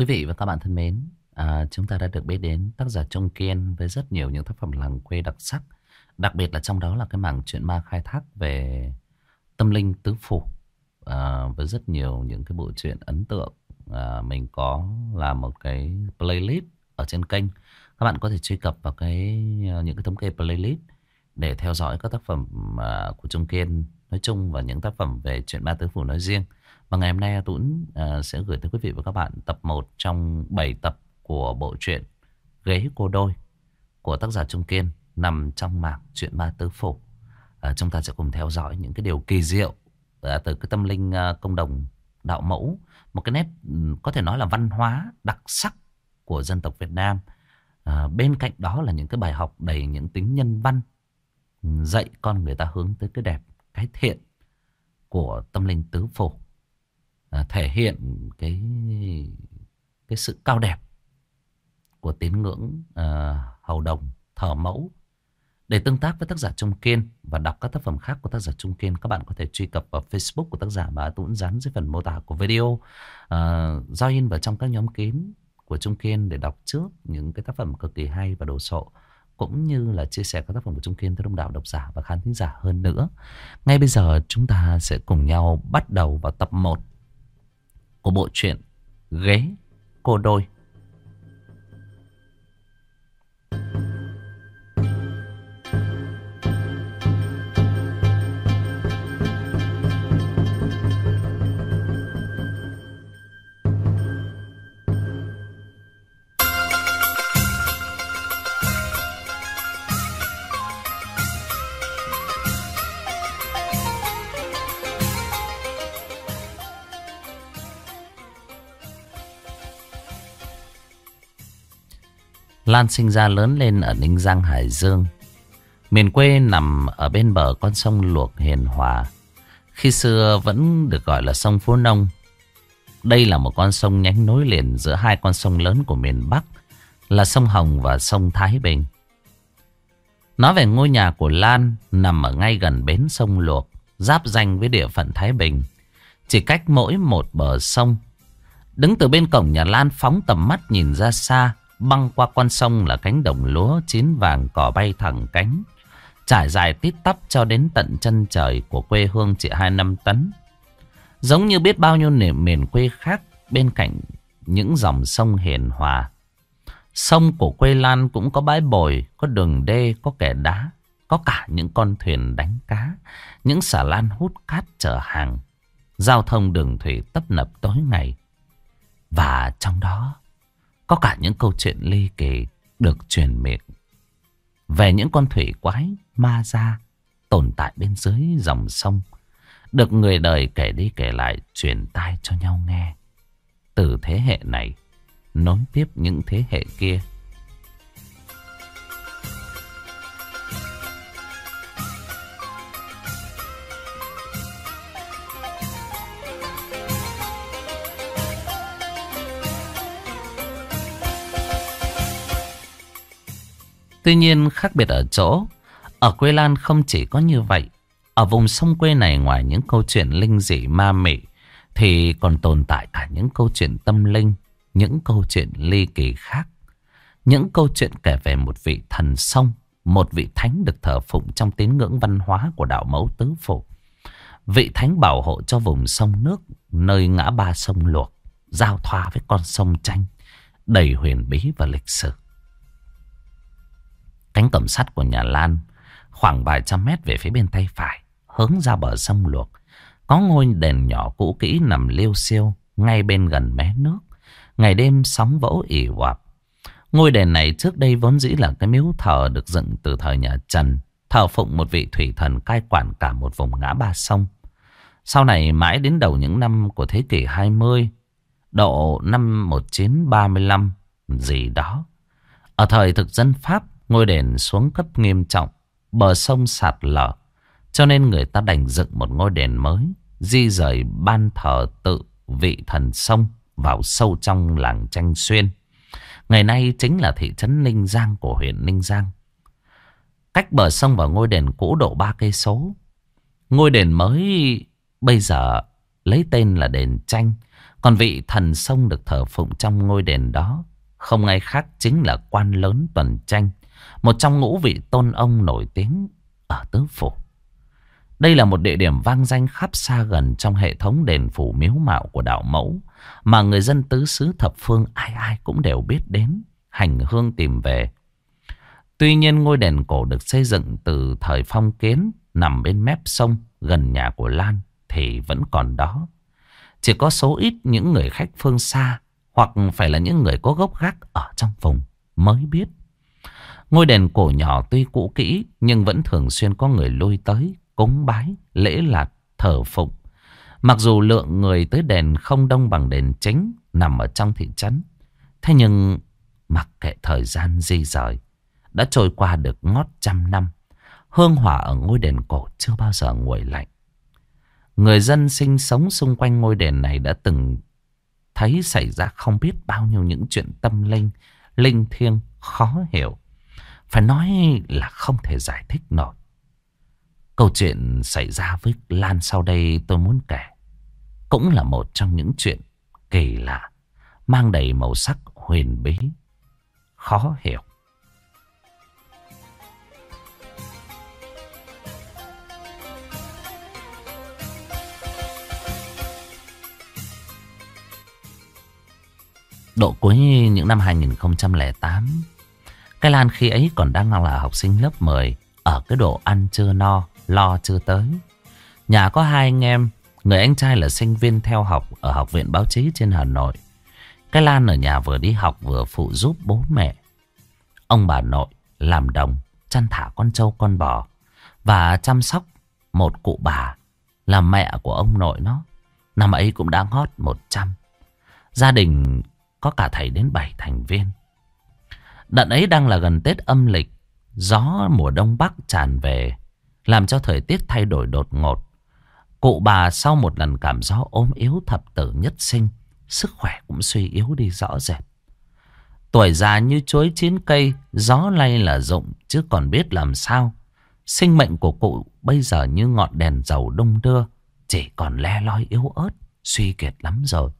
Quý vị và các bạn thân mến, à, chúng ta đã được biết đến tác giả Trung Kiên với rất nhiều những tác phẩm làng quê đặc sắc. Đặc biệt là trong đó là cái mảng chuyện ma khai thác về tâm linh tứ phủ à, với rất nhiều những cái bộ truyện ấn tượng. À, mình có làm một cái playlist ở trên kênh. Các bạn có thể truy cập vào cái à, những cái thống kê playlist để theo dõi các tác phẩm à, của Trung Kiên nói chung và những tác phẩm về chuyện ma tứ phủ nói riêng. Và ngày hôm nay Tuấn uh, ờ, sẽ gửi tới quý vị và các bạn tập 1 trong 7 tập của bộ truyện Ghế cô đôi của tác giả Trung Kiên nằm trong mảng chuyện ma tứ phủ. Uh, chúng ta sẽ cùng theo dõi những cái điều kỳ diệu uh, từ cái tâm linh uh, công đồng đạo mẫu, một cái nét um, có thể nói là văn hóa đặc sắc của dân tộc Việt Nam. Uh, bên cạnh đó là những cái bài học đầy những tính nhân văn ừ, dạy con người ta hướng tới cái đẹp, cái thiện của tâm linh tứ phủ. À, thể hiện cái cái sự cao đẹp của tín ngưỡng à, hầu đồng thờ mẫu để tương tác với tác giả Trung Kiên và đọc các tác phẩm khác của tác giả Trung Kiên các bạn có thể truy cập vào Facebook của tác giả mà tôi cũng dán dưới phần mô tả của video à, in vào trong các nhóm kín của Trung Kiên để đọc trước những cái tác phẩm cực kỳ hay và đồ sộ cũng như là chia sẻ các tác phẩm của Trung Kiên tới đông đảo độc giả và khán thính giả hơn nữa. Ngay bây giờ chúng ta sẽ cùng nhau bắt đầu vào tập 1 của bộ truyện Ghế Cô Đôi. Lan sinh ra lớn lên ở Ninh Giang Hải Dương. Miền quê nằm ở bên bờ con sông Luộc Hiền Hòa. Khi xưa vẫn được gọi là sông Phú Nông. Đây là một con sông nhánh nối liền giữa hai con sông lớn của miền Bắc là sông Hồng và sông Thái Bình. Nói về ngôi nhà của Lan nằm ở ngay gần bến sông Luộc, giáp danh với địa phận Thái Bình. Chỉ cách mỗi một bờ sông. Đứng từ bên cổng nhà Lan phóng tầm mắt nhìn ra xa Băng qua con sông là cánh đồng lúa chín vàng cỏ bay thẳng cánh. Trải dài tít tắp cho đến tận chân trời của quê hương chị hai năm tấn. Giống như biết bao nhiêu niềm miền quê khác bên cạnh những dòng sông hiền hòa. Sông của quê Lan cũng có bãi bồi, có đường đê, có kẻ đá, có cả những con thuyền đánh cá, những xà lan hút cát chở hàng. Giao thông đường thủy tấp nập tối ngày. Và trong đó có cả những câu chuyện ly kỳ được truyền miệng về những con thủy quái ma ra tồn tại bên dưới dòng sông. Được người đời kể đi kể lại truyền tai cho nhau nghe. Từ thế hệ này, nối tiếp những thế hệ kia. Tuy nhiên khác biệt ở chỗ, ở quê Lan không chỉ có như vậy. Ở vùng sông quê này ngoài những câu chuyện linh dị ma mị, thì còn tồn tại cả những câu chuyện tâm linh, những câu chuyện ly kỳ khác. Những câu chuyện kể về một vị thần sông, một vị thánh được thờ phụng trong tín ngưỡng văn hóa của đạo mẫu tứ phủ. Vị thánh bảo hộ cho vùng sông nước, nơi ngã ba sông luộc, giao thoa với con sông tranh, đầy huyền bí và lịch sử. Cánh cổng sắt của nhà Lan khoảng vài trăm mét về phía bên tay phải, hướng ra bờ sông luộc. Có ngôi đền nhỏ cũ kỹ nằm liêu siêu ngay bên gần mé nước. Ngày đêm sóng vỗ ỉ oạp. Ngôi đền này trước đây vốn dĩ là cái miếu thờ được dựng từ thời nhà Trần, thờ phụng một vị thủy thần cai quản cả một vùng ngã ba sông. Sau này mãi đến đầu những năm của thế kỷ 20, độ năm 1935 gì đó. Ở thời thực dân Pháp, Ngôi đền xuống cấp nghiêm trọng, bờ sông sạt lở. Cho nên người ta đành dựng một ngôi đền mới, di rời ban thờ tự vị thần sông vào sâu trong làng Tranh Xuyên. Ngày nay chính là thị trấn Ninh Giang của huyện Ninh Giang. Cách bờ sông và ngôi đền cũ độ ba cây số. Ngôi đền mới bây giờ lấy tên là đền Tranh. Còn vị thần sông được thờ phụng trong ngôi đền đó không ai khác chính là quan lớn tuần tranh, một trong ngũ vị tôn ông nổi tiếng ở tứ phủ. Đây là một địa điểm vang danh khắp xa gần trong hệ thống đền phủ miếu mạo của đạo mẫu mà người dân tứ xứ thập phương ai ai cũng đều biết đến, hành hương tìm về. Tuy nhiên ngôi đền cổ được xây dựng từ thời phong kiến nằm bên mép sông gần nhà của Lan thì vẫn còn đó. Chỉ có số ít những người khách phương xa hoặc phải là những người có gốc gác ở trong vùng mới biết. Ngôi đền cổ nhỏ tuy cũ kỹ nhưng vẫn thường xuyên có người lui tới cúng bái, lễ lạt, thờ phụng. Mặc dù lượng người tới đền không đông bằng đền chính nằm ở trong thị trấn. Thế nhưng mặc kệ thời gian di rời, đã trôi qua được ngót trăm năm. Hương hỏa ở ngôi đền cổ chưa bao giờ nguội lạnh. Người dân sinh sống xung quanh ngôi đền này đã từng thấy xảy ra không biết bao nhiêu những chuyện tâm linh, linh thiêng, khó hiểu. Phải nói là không thể giải thích nổi. Câu chuyện xảy ra với Lan sau đây tôi muốn kể. Cũng là một trong những chuyện kỳ lạ, mang đầy màu sắc huyền bí, khó hiểu. Độ cuối những năm 2008 cái Lan khi ấy còn đang là học sinh lớp 10 Ở cái độ ăn chưa no, Lo chưa tới. Nhà có hai anh em, Người anh trai là sinh viên theo học Ở học viện báo chí trên Hà Nội. Cái Lan ở nhà vừa đi học vừa phụ giúp bố mẹ. Ông bà nội làm đồng, Chăn thả con trâu con bò Và chăm sóc một cụ bà Là mẹ của ông nội nó. Năm ấy cũng đang hót 100 Gia đình có cả thầy đến 7 thành viên. Đợt ấy đang là gần Tết âm lịch, gió mùa đông bắc tràn về, làm cho thời tiết thay đổi đột ngột. Cụ bà sau một lần cảm gió ốm yếu thập tử nhất sinh, sức khỏe cũng suy yếu đi rõ rệt. Tuổi già như chuối chín cây, gió lay là rụng chứ còn biết làm sao. Sinh mệnh của cụ bây giờ như ngọn đèn dầu đông đưa, chỉ còn le loi yếu ớt, suy kiệt lắm rồi.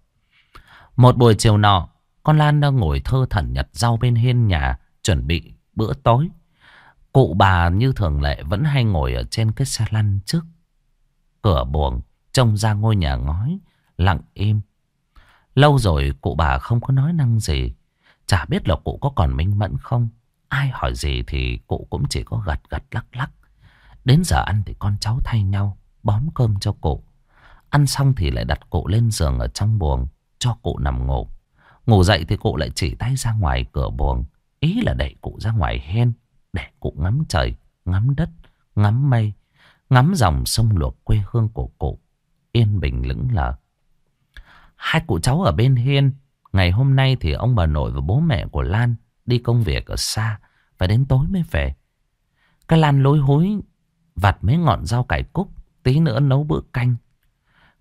Một buổi chiều nọ, con Lan đang ngồi thơ thẩn nhặt rau bên hiên nhà, chuẩn bị bữa tối. Cụ bà như thường lệ vẫn hay ngồi ở trên cái xe lăn trước. Cửa buồng, trông ra ngôi nhà ngói, lặng im. Lâu rồi cụ bà không có nói năng gì. Chả biết là cụ có còn minh mẫn không. Ai hỏi gì thì cụ cũng chỉ có gật gật lắc lắc. Đến giờ ăn thì con cháu thay nhau, bón cơm cho cụ. Ăn xong thì lại đặt cụ lên giường ở trong buồng cho cụ nằm ngủ. Ngủ dậy thì cụ lại chỉ tay ra ngoài cửa buồng. Ý là đẩy cụ ra ngoài hen để cụ ngắm trời, ngắm đất, ngắm mây, ngắm dòng sông luộc quê hương của cụ. Yên bình lững lờ. Hai cụ cháu ở bên hiên. Ngày hôm nay thì ông bà nội và bố mẹ của Lan đi công việc ở xa. Phải đến tối mới về. Cái Lan lối hối vặt mấy ngọn rau cải cúc. Tí nữa nấu bữa canh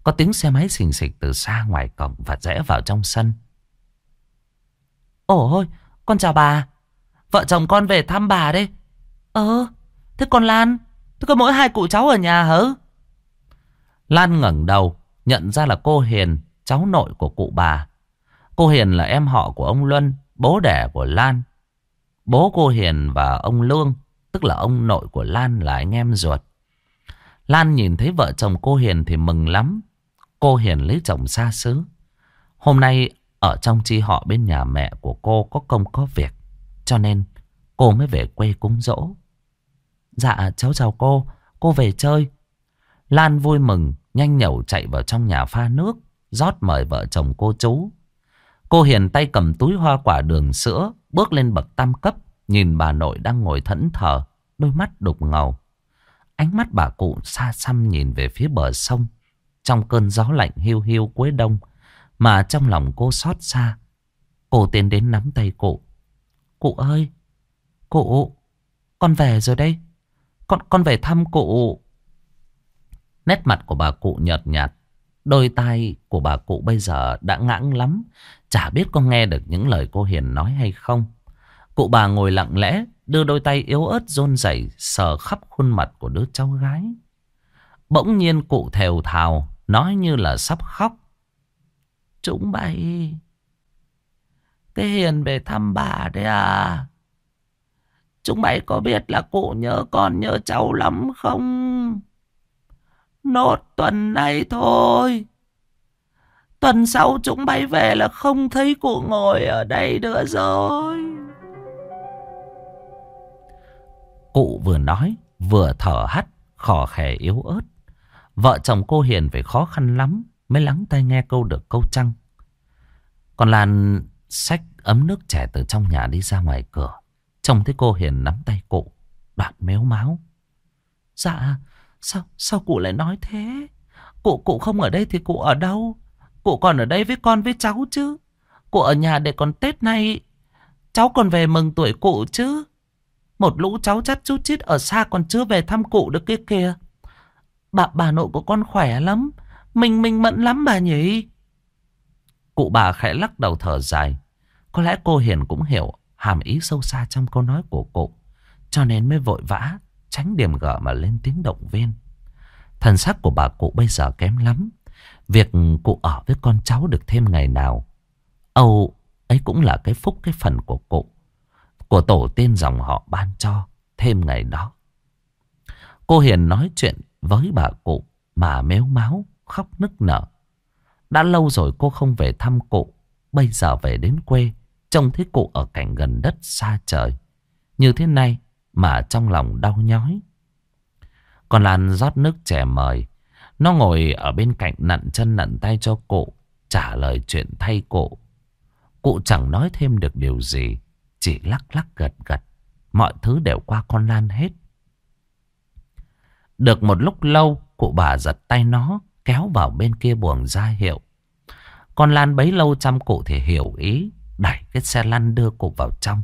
có tiếng xe máy xình xịch từ xa ngoài cổng và rẽ vào trong sân. Ồ ôi, con chào bà. Vợ chồng con về thăm bà đi. Ờ, thế con Lan, thế có mỗi hai cụ cháu ở nhà hả? Lan ngẩng đầu, nhận ra là cô Hiền, cháu nội của cụ bà. Cô Hiền là em họ của ông Luân, bố đẻ của Lan. Bố cô Hiền và ông Lương, tức là ông nội của Lan là anh em ruột. Lan nhìn thấy vợ chồng cô Hiền thì mừng lắm. Cô Hiền lấy chồng xa xứ. Hôm nay ở trong chi họ bên nhà mẹ của cô có công có việc. Cho nên cô mới về quê cúng dỗ. Dạ cháu chào cô. Cô về chơi. Lan vui mừng, nhanh nhẩu chạy vào trong nhà pha nước. rót mời vợ chồng cô chú. Cô Hiền tay cầm túi hoa quả đường sữa. Bước lên bậc tam cấp. Nhìn bà nội đang ngồi thẫn thờ. Đôi mắt đục ngầu. Ánh mắt bà cụ xa xăm nhìn về phía bờ sông. Trong cơn gió lạnh hiu hiu cuối đông mà trong lòng cô xót xa. Cô tiến đến nắm tay cụ. Cụ ơi, Cụ, Con về rồi đây. Con con về thăm cụ. Nét mặt của bà cụ nhợt nhạt. Đôi tai của bà cụ bây giờ đã ngãng lắm. Chả biết có nghe được những lời cô Hiền nói hay không. Cụ bà ngồi lặng lẽ, Đưa đôi tay yếu ớt run rẩy Sờ khắp khuôn mặt của đứa cháu gái. Bỗng nhiên cụ thều thào, Nói như là sắp khóc. Chúng mày Cái Hiền về thăm bà đấy à Chúng mày có biết là cụ nhớ con nhớ cháu lắm không? Nốt tuần này thôi. Tuần sau chúng bay về là không thấy cụ ngồi ở đây nữa rồi. Cụ vừa nói, vừa thở hắt, khò khè yếu ớt. Vợ chồng cô Hiền phải khó khăn lắm mới lắng tai nghe câu được câu trăng. Còn Lan xách ấm nước trẻ từ trong nhà đi ra ngoài cửa. Trông thấy cô Hiền nắm tay cụ, đoạn méo máu. Dạ, sao, sao cụ lại nói thế? Cụ cụ không ở đây thì cụ ở đâu? Cụ còn ở đây với con với cháu chứ. Cụ ở nhà để còn Tết này, cháu còn về mừng tuổi cụ chứ. Một lũ cháu chắt chút chít ở xa còn chưa về thăm cụ được kia kìa. Bà, bà nội của con khỏe lắm. Mình mình mẫn lắm bà nhỉ. Cụ bà khẽ lắc đầu thở dài. Có lẽ cô Hiền cũng hiểu hàm ý sâu xa trong câu nói của cụ. Cho nên mới vội vã, tránh điểm gở mà lên tiếng động viên. Thần sắc của bà cụ bây giờ kém lắm. Việc cụ ở với con cháu được thêm ngày nào. Âu ấy cũng là cái phúc cái phần của cụ. Của tổ tiên dòng họ ban cho thêm ngày đó. Cô Hiền nói chuyện với bà cụ mà méo máu, khóc nức nở. Đã lâu rồi cô không về thăm cụ. Bây giờ về đến quê Trông thấy cụ ở cảnh gần đất xa trời. Như thế này mà trong lòng đau nhói. Còn Lan rót nước trẻ mời. Nó ngồi ở bên cạnh nặn chân nặn tay cho cụ. Trả lời chuyện thay cụ. Cụ chẳng nói thêm được điều gì. Chỉ lắc lắc gật gật. Mọi thứ đều qua con Lan hết. Được một lúc lâu, cụ bà giật tay nó, kéo vào bên kia buồng ra hiệu. Con Lan bấy lâu chăm cụ thì hiểu ý, Đẩy cái xe lăn đưa cụ vào trong.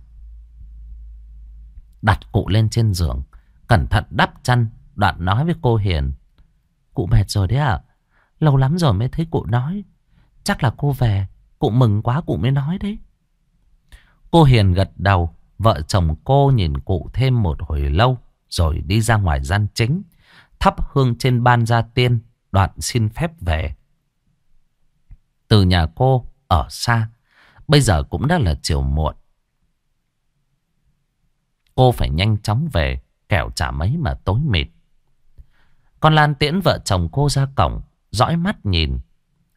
Đặt cụ lên trên giường Cẩn thận đắp chăn Đoạn nói với cô Hiền. Cụ mệt rồi đấy ạ Lâu lắm rồi mới thấy cụ nói. Chắc là cô về Cụ mừng quá cụ mới nói đấy. Cô Hiền gật đầu Vợ chồng cô nhìn cụ thêm một hồi lâu Rồi đi ra ngoài gian chính Thắp hương trên ban gia tiên. Đoạn xin phép về Từ nhà cô ở xa Bây giờ cũng đã là chiều muộn. Cô phải nhanh chóng về, kẻo chả mấy mà tối mịt. Con Lan tiễn vợ chồng cô ra cổng, dõi mắt nhìn.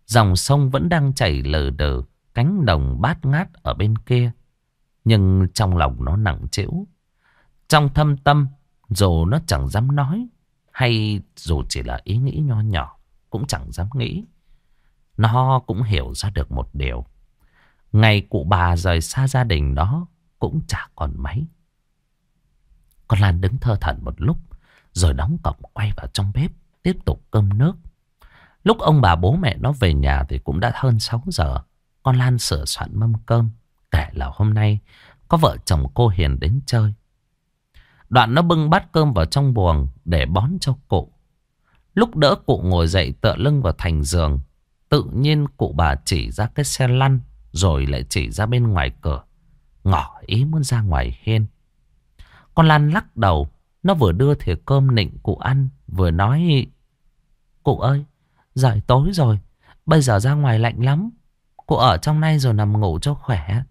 Dòng sông vẫn đang chảy lờ đờ, cánh đồng bát ngát ở bên kia. Nhưng trong lòng nó nặng trĩu. Trong thâm tâm, dù nó chẳng dám nói, hay dù chỉ là ý nghĩ nho nhỏ, cũng chẳng dám nghĩ. Nó cũng hiểu ra được một điều. Ngày cụ bà rời xa gia đình đó cũng chả còn mấy. Con Lan đứng thơ thẩn một lúc rồi đóng cổng quay vào trong bếp tiếp tục cơm nước. Lúc ông bà bố mẹ nó về nhà thì cũng đã hơn 6 giờ. Con Lan sửa soạn mâm cơm kể là hôm nay có vợ chồng cô Hiền đến chơi. Đoạn nó bưng bát cơm vào trong buồng để bón cho cụ. Lúc đỡ cụ ngồi dậy tựa lưng vào thành giường. Tự nhiên cụ bà chỉ ra cái xe lăn rồi lại chỉ ra bên ngoài cửa Ngỏ ý muốn ra ngoài hiên Con Lan lắc đầu, Nó vừa đưa thìa cơm nịnh cụ ăn, Vừa nói, Cụ ơi giải tối rồi, Bây giờ ra ngoài lạnh lắm Cụ ở trong nay rồi nằm ngủ cho khỏe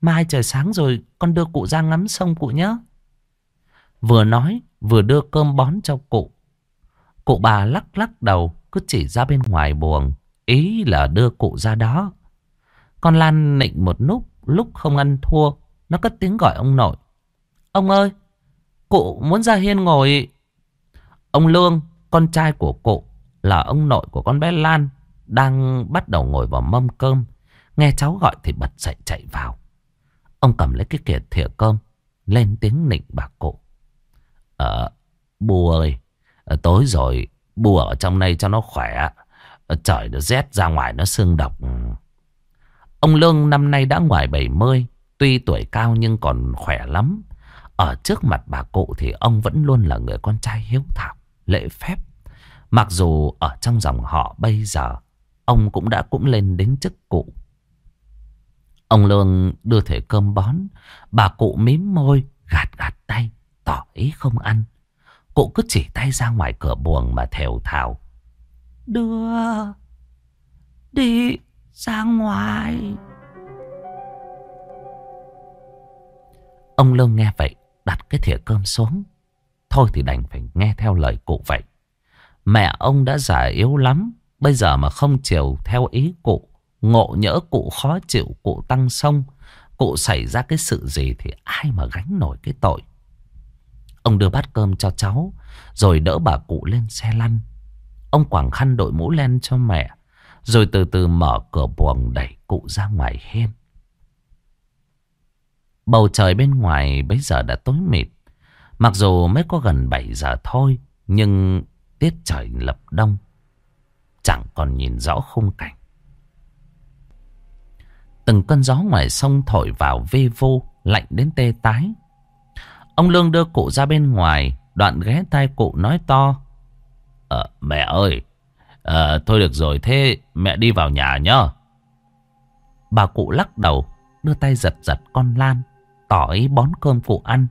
Mai trời sáng rồi, Con đưa cụ ra ngắm sông cụ nhé Vừa nói Vừa đưa cơm bón cho cụ Cụ bà lắc lắc đầu Cứ chỉ ra bên ngoài buồng Ý là đưa cụ ra đó con Lan nịnh một lúc, lúc không ăn thua, nó cất tiếng gọi ông nội. Ông ơi, cụ muốn ra hiên ngồi. Ông Lương, con trai của cụ, là ông nội của con bé Lan, đang bắt đầu ngồi vào mâm cơm. Nghe cháu gọi thì bật dậy chạy vào. Ông cầm lấy cái kiệt thìa cơm, lên tiếng nịnh bà cụ. Ờ, bù ơi, ờ, tối rồi, bù ở trong đây cho nó khỏe. Ờ, trời nó rét ra ngoài nó sương độc. Ông Lương năm nay đã ngoài 70, tuy tuổi cao nhưng còn khỏe lắm. Ở trước mặt bà cụ thì ông vẫn luôn là người con trai hiếu thảo, lễ phép. Mặc dù ở trong dòng họ bây giờ, ông cũng đã cũng lên đến chức cụ. Ông Lương đưa thể cơm bón, bà cụ mím môi, gạt gạt tay, tỏ ý không ăn. Cụ cứ chỉ tay ra ngoài cửa buồng mà thều thào. Đưa, đi ra ngoài. Ông Lương nghe vậy, đặt cái thìa cơm xuống. Thôi thì đành phải nghe theo lời cụ vậy. Mẹ ông đã già yếu lắm, bây giờ mà không chiều theo ý cụ, ngộ nhỡ cụ khó chịu, cụ tăng sông, cụ xảy ra cái sự gì thì ai mà gánh nổi cái tội. Ông đưa bát cơm cho cháu, rồi đỡ bà cụ lên xe lăn. Ông quảng khăn đội mũ len cho mẹ, rồi từ từ mở cửa buồng đẩy cụ ra ngoài hiên. Bầu trời bên ngoài bây giờ đã tối mịt. Mặc dù mới có gần 7 giờ thôi, nhưng tiết trời lập đông. Chẳng còn nhìn rõ khung cảnh. Từng cơn gió ngoài sông thổi vào vê vô lạnh đến tê tái. Ông Lương đưa cụ ra bên ngoài, đoạn ghé tai cụ nói to. À, mẹ ơi, à, thôi được rồi, thế mẹ đi vào nhà nhá. Bà cụ lắc đầu, đưa tay giật giật con Lan, tỏ ý bón cơm cụ ăn.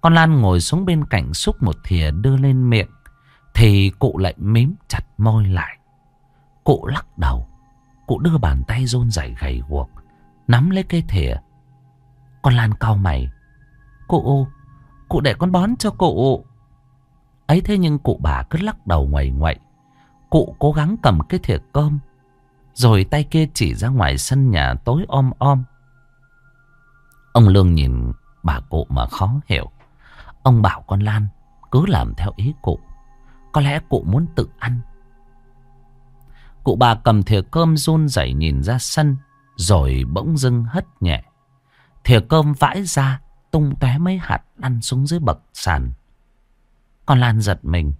Con Lan ngồi xuống bên cạnh xúc một thìa đưa lên miệng, thì cụ lại mím chặt môi lại. Cụ lắc đầu, cụ đưa bàn tay rôn rảy gầy guộc, nắm lấy cây thìa. Con Lan cau mày. Cụ, cụ để con bón cho cụ. Ấy thế nhưng cụ bà cứ lắc đầu ngoài ngoậy. Cụ cố gắng cầm cái thìa cơm. Rồi tay kia chỉ ra ngoài sân nhà tối om om. Ông Lương nhìn bà cụ mà khó hiểu. Ông bảo con Lan cứ làm theo ý cụ. Có lẽ cụ muốn tự ăn. Cụ bà cầm thìa cơm run rẩy nhìn ra sân. Rồi bỗng dưng hất nhẹ. Thìa cơm vãi ra tung tóe mấy hạt lăn xuống dưới bậc sàn. Con Lan giật mình.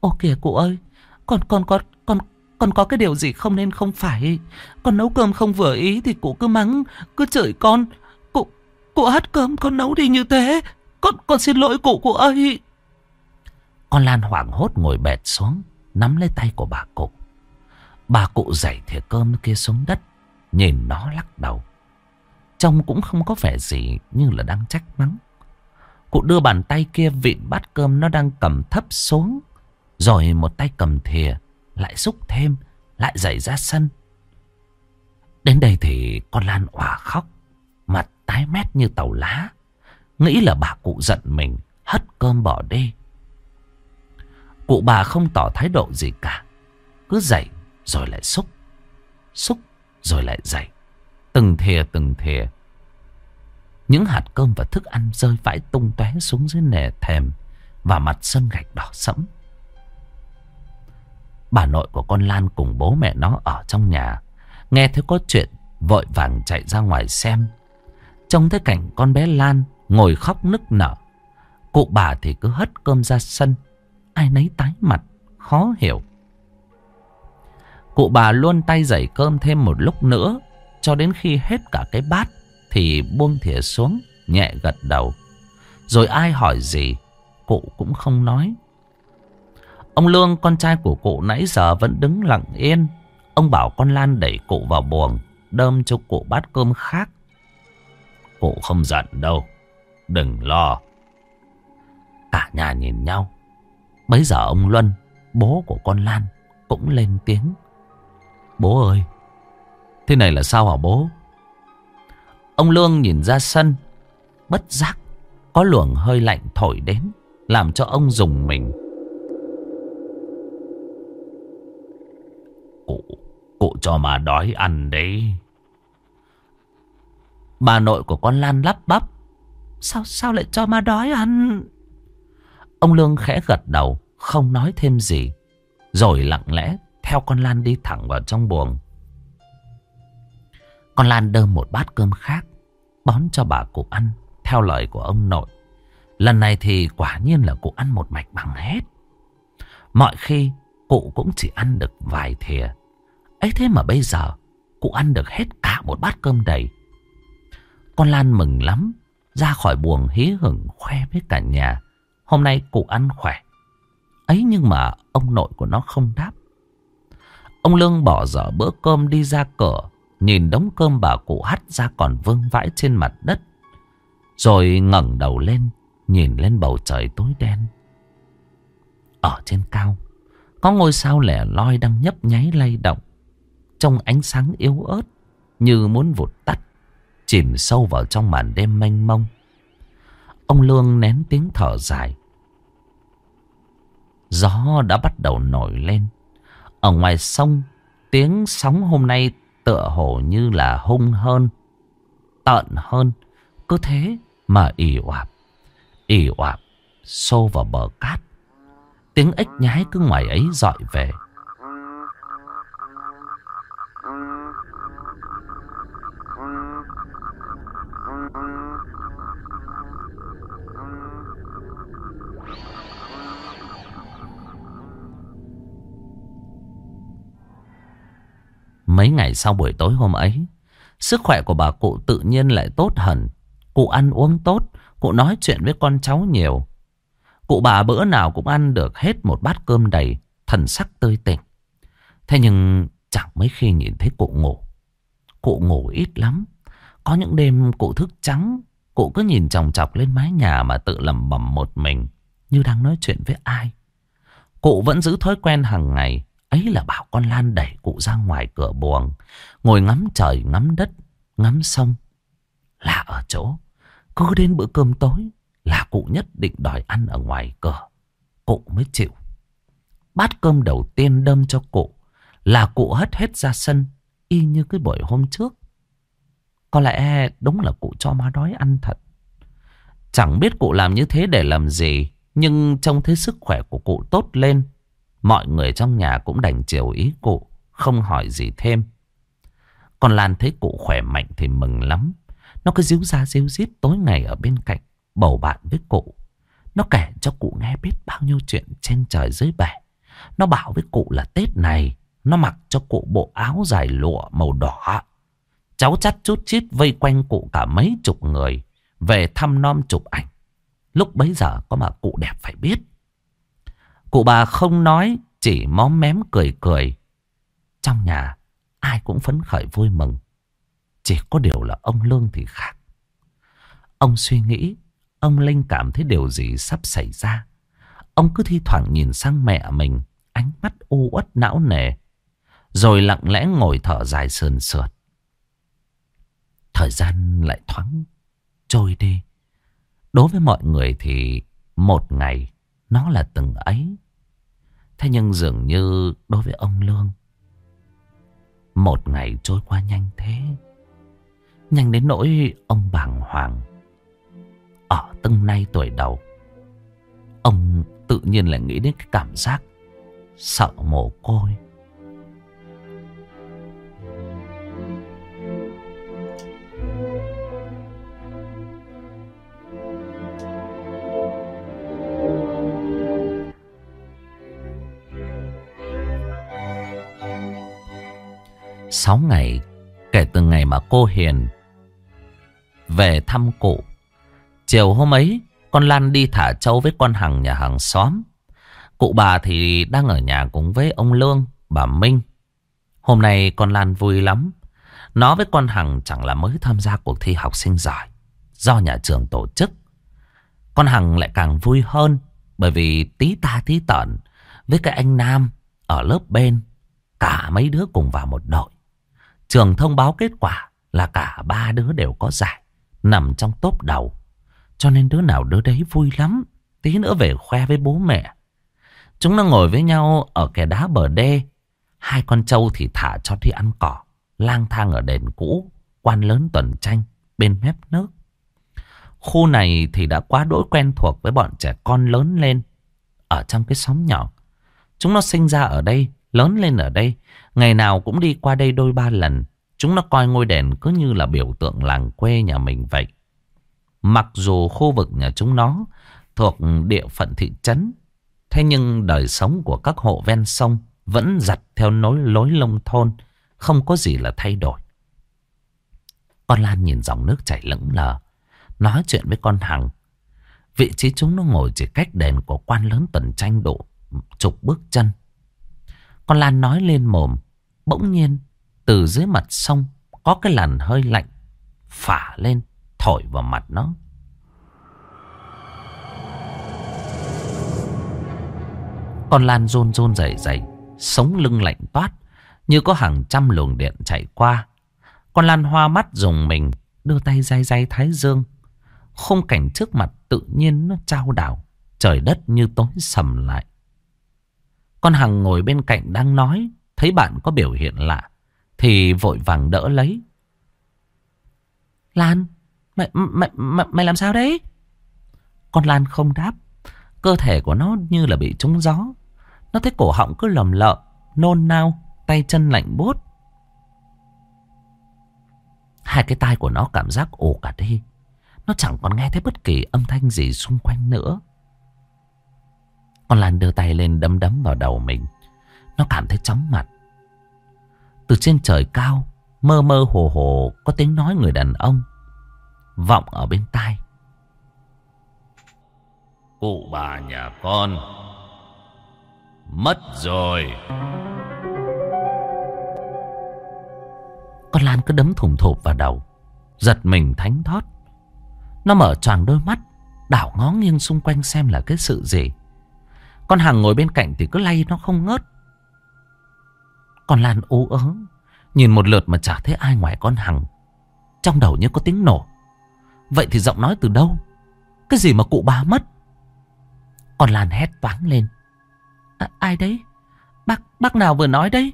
Ô kìa cụ ơi, con con có con con có cái điều gì không nên không phải. Con nấu cơm không vừa ý thì cụ cứ mắng, cứ chửi con. Cụ cụ hất cơm con nấu đi như thế. Con con xin lỗi cụ cụ ơi. Con Lan hoảng hốt ngồi bệt xuống, nắm lấy tay của bà cụ. Bà cụ dậy thìa cơm kia xuống đất, nhìn nó lắc đầu. Trông cũng không có vẻ gì như là đang trách mắng. Cụ đưa bàn tay kia vịn bát cơm nó đang cầm thấp xuống. Rồi một tay cầm thìa, lại xúc thêm, lại dậy ra sân. Đến đây thì con Lan òa khóc, mặt tái mét như tàu lá. Nghĩ là bà cụ giận mình, hất cơm bỏ đi. Cụ bà không tỏ thái độ gì cả. Cứ dậy rồi lại xúc. Xúc rồi lại dậy. Từng thìa từng thìa. Những hạt cơm và thức ăn rơi vãi tung tóe xuống dưới nề thềm và mặt sân gạch đỏ sẫm. Bà nội của con Lan cùng bố mẹ nó ở trong nhà. Nghe thấy có chuyện, vội vàng chạy ra ngoài xem. Trông thấy cảnh con bé Lan ngồi khóc nức nở. Cụ bà thì cứ hất cơm ra sân. Ai nấy tái mặt, khó hiểu. Cụ bà luôn tay giày cơm thêm một lúc nữa cho đến khi hết cả cái bát, Thì buông thìa xuống, Nhẹ gật đầu. Rồi ai hỏi gì, Cụ cũng không nói. Ông Lương, con trai của cụ nãy giờ vẫn đứng lặng yên. Ông bảo con Lan đẩy cụ vào buồng, Đơm cho cụ bát cơm khác. Cụ không giận đâu, Đừng lo. Cả nhà nhìn nhau. Bấy giờ ông Luân, Bố của con Lan Cũng lên tiếng. Bố ơi Thế này là sao hả bố? Ông Lương nhìn ra sân. Bất giác. Có luồng hơi lạnh thổi đến. Làm cho ông dùng mình. Cụ, cụ cho mà đói ăn đấy. Bà nội của con Lan lắp bắp. Sao sao lại cho ma đói ăn? Ông Lương khẽ gật đầu, không nói thêm gì. Rồi lặng lẽ theo con Lan đi thẳng vào trong buồng. Con Lan đơm một bát cơm khác, Bón cho bà cụ ăn, Theo lời của ông nội. Lần này thì quả nhiên là cụ ăn một mạch bằng hết. Mọi khi cụ cũng chỉ ăn được vài thìa. Ấy thế mà bây giờ, Cụ ăn được hết cả một bát cơm đầy. Con Lan mừng lắm, Ra khỏi buồng hí hửng khoe với cả nhà. Hôm nay cụ ăn khỏe. Ấy nhưng mà ông nội của nó không đáp. Ông Lương bỏ dở bữa cơm đi ra cửa Nhìn đống cơm bà cụ hắt ra còn vương vãi trên mặt đất. Rồi ngẩng đầu lên, Nhìn lên bầu trời tối đen. Ở trên cao, Có ngôi sao lẻ loi đang nhấp nháy lay động. Trong ánh sáng yếu ớt, Như muốn vụt tắt, Chìm sâu vào trong màn đêm mênh mông. Ông Lương nén tiếng thở dài. Gió đã bắt đầu nổi lên. Ở ngoài sông, Tiếng sóng hôm nay tựa hồ như là hung hơn Tợn hơn. Cứ thế mà ỉ oạp ỉ oạp, xô vào bờ cát. Tiếng ếch nhái cứ ngoài ấy dọi về. Mấy ngày sau buổi tối hôm ấy, sức khỏe của bà cụ tự nhiên lại tốt hẳn. Cụ ăn uống tốt, cụ nói chuyện với con cháu nhiều. Cụ bà bữa nào cũng ăn được hết một bát cơm đầy, thần sắc tươi tỉnh. Thế nhưng chẳng mấy khi nhìn thấy cụ ngủ. Cụ ngủ ít lắm. Có những đêm cụ thức trắng, cụ cứ nhìn chòng chọc lên mái nhà mà tự lẩm bẩm một mình, như đang nói chuyện với ai. Cụ vẫn giữ thói quen hàng ngày Ấy là bảo con Lan đẩy cụ ra ngoài cửa buồng, Ngồi ngắm trời, ngắm đất, Ngắm sông. Là ở chỗ, Cứ đến bữa cơm tối, Là cụ nhất định đòi ăn ở ngoài cửa. Cụ mới chịu. Bát cơm đầu tiên đâm cho cụ, Là cụ hất hết ra sân, Y như cái buổi hôm trước. Có lẽ đúng là cụ cho má đói ăn thật. Chẳng biết cụ làm như thế để làm gì, Nhưng trông thấy sức khỏe của cụ tốt lên Mọi người trong nhà cũng đành chiều ý cụ, không hỏi gì thêm. Còn Lan thấy cụ khỏe mạnh thì mừng lắm. Nó cứ díu ra díu dít tối ngày ở bên cạnh, bầu bạn với cụ. Nó kể cho cụ nghe biết bao nhiêu chuyện trên trời dưới bể. Nó bảo với cụ là Tết này, nó mặc cho cụ bộ áo dài lụa màu đỏ. Cháu chắt chút chít vây quanh cụ cả mấy chục người, về thăm nom chụp ảnh. Lúc bấy giờ có mà cụ đẹp phải biết. Cụ bà không nói, chỉ móm mém cười cười. Trong nhà, ai cũng phấn khởi vui mừng. Chỉ có điều là ông Lương thì khác. Ông suy nghĩ, ông Linh cảm thấy điều gì sắp xảy ra. Ông cứ thi thoảng nhìn sang mẹ mình, ánh mắt u uất não nề. Rồi lặng lẽ ngồi thở dài sườn sượt. Thời gian lại thoáng trôi đi. Đối với mọi người thì một ngày nó là từng ấy. Thế nhưng dường như đối với ông Lương, một ngày trôi qua nhanh thế. Nhanh đến nỗi ông bàng hoàng. Ở từng nay tuổi đầu, ông tự nhiên lại nghĩ đến cái cảm giác sợ mồ côi. Sáu ngày kể từ ngày mà cô Hiền về thăm cụ. Chiều hôm ấy, con Lan đi thả trâu với con Hằng nhà hàng xóm. Cụ bà thì đang ở nhà cùng với ông Lương, bà Minh. Hôm nay con Lan vui lắm. Nó với con Hằng chẳng là mới tham gia cuộc thi học sinh giỏi do nhà trường tổ chức. Con Hằng lại càng vui hơn bởi vì tí ta tí tận với cái anh Nam ở lớp bên. Cả mấy đứa cùng vào một đội. Trường thông báo kết quả là cả ba đứa đều có giải, nằm trong top đầu. Cho nên đứa nào đứa đấy vui lắm, tí nữa về khoe với bố mẹ. Chúng nó ngồi với nhau ở kẻ đá bờ đê. Hai con trâu thì thả cho đi ăn cỏ, lang thang ở đền cũ, quan lớn tuần tranh, bên mép nước. Khu này thì đã quá đỗi quen thuộc với bọn trẻ con lớn lên ở trong cái xóm nhỏ. Chúng nó sinh ra ở đây, lớn lên ở đây, Ngày nào cũng đi qua đây đôi ba lần. Chúng nó coi ngôi đền cứ như là biểu tượng làng quê nhà mình vậy. Mặc dù khu vực nhà chúng nó thuộc địa phận thị trấn. Thế nhưng đời sống của các hộ ven sông vẫn giặt theo nối lối lông thôn. Không có gì là thay đổi. Con Lan nhìn dòng nước chảy lững lờ. Nói chuyện với con Hằng. Vị trí chúng nó ngồi chỉ cách đền của quan lớn tần tranh độ chục bước chân. Con Lan nói lên mồm. Bỗng nhiên từ dưới mặt sông có cái làn hơi lạnh phả lên thổi vào mặt nó. Con Lan rôn rôn dày dày, sống lưng lạnh toát, Như có hàng trăm luồng điện chạy qua. Con Lan hoa mắt dùng mình, đưa tay day day thái dương. Khung cảnh trước mặt tự nhiên nó trao đảo. Trời đất như tối sầm lại. Con Hằng ngồi bên cạnh đang nói. Thấy bạn có biểu hiện lạ. Thì vội vàng đỡ lấy. Lan, mày, mày, mày, mày làm sao đấy? Con Lan không đáp. Cơ thể của nó như là bị trúng gió. Nó thấy cổ họng cứ lầm lợ, nôn nao, tay chân lạnh bốt Hai cái tai của nó cảm giác ồ cả đi. Nó chẳng còn nghe thấy bất kỳ âm thanh gì xung quanh nữa. Con Lan đưa tay lên đấm đấm vào đầu mình. Nó cảm thấy chóng mặt. Từ trên trời cao, mơ mơ hồ hồ có tiếng nói người đàn ông. Vọng ở bên tai. Cụ bà nhà con Mất rồi Con Lan cứ đấm thủng thụp vào đầu Giật mình thánh thót Nó mở tròn đôi mắt Đảo ngó nghiêng xung quanh xem là cái sự gì con Hằng ngồi bên cạnh thì cứ lay nó không ngớt. Con Lan ú ớ Nhìn một lượt mà chả thấy ai ngoài con Hằng. Trong đầu như có tiếng nổ. Vậy thì giọng nói từ đâu? Cái gì mà cụ bà mất? Con Lan hét toáng lên. À, Ai đấy? Bác, bác nào vừa nói đấy?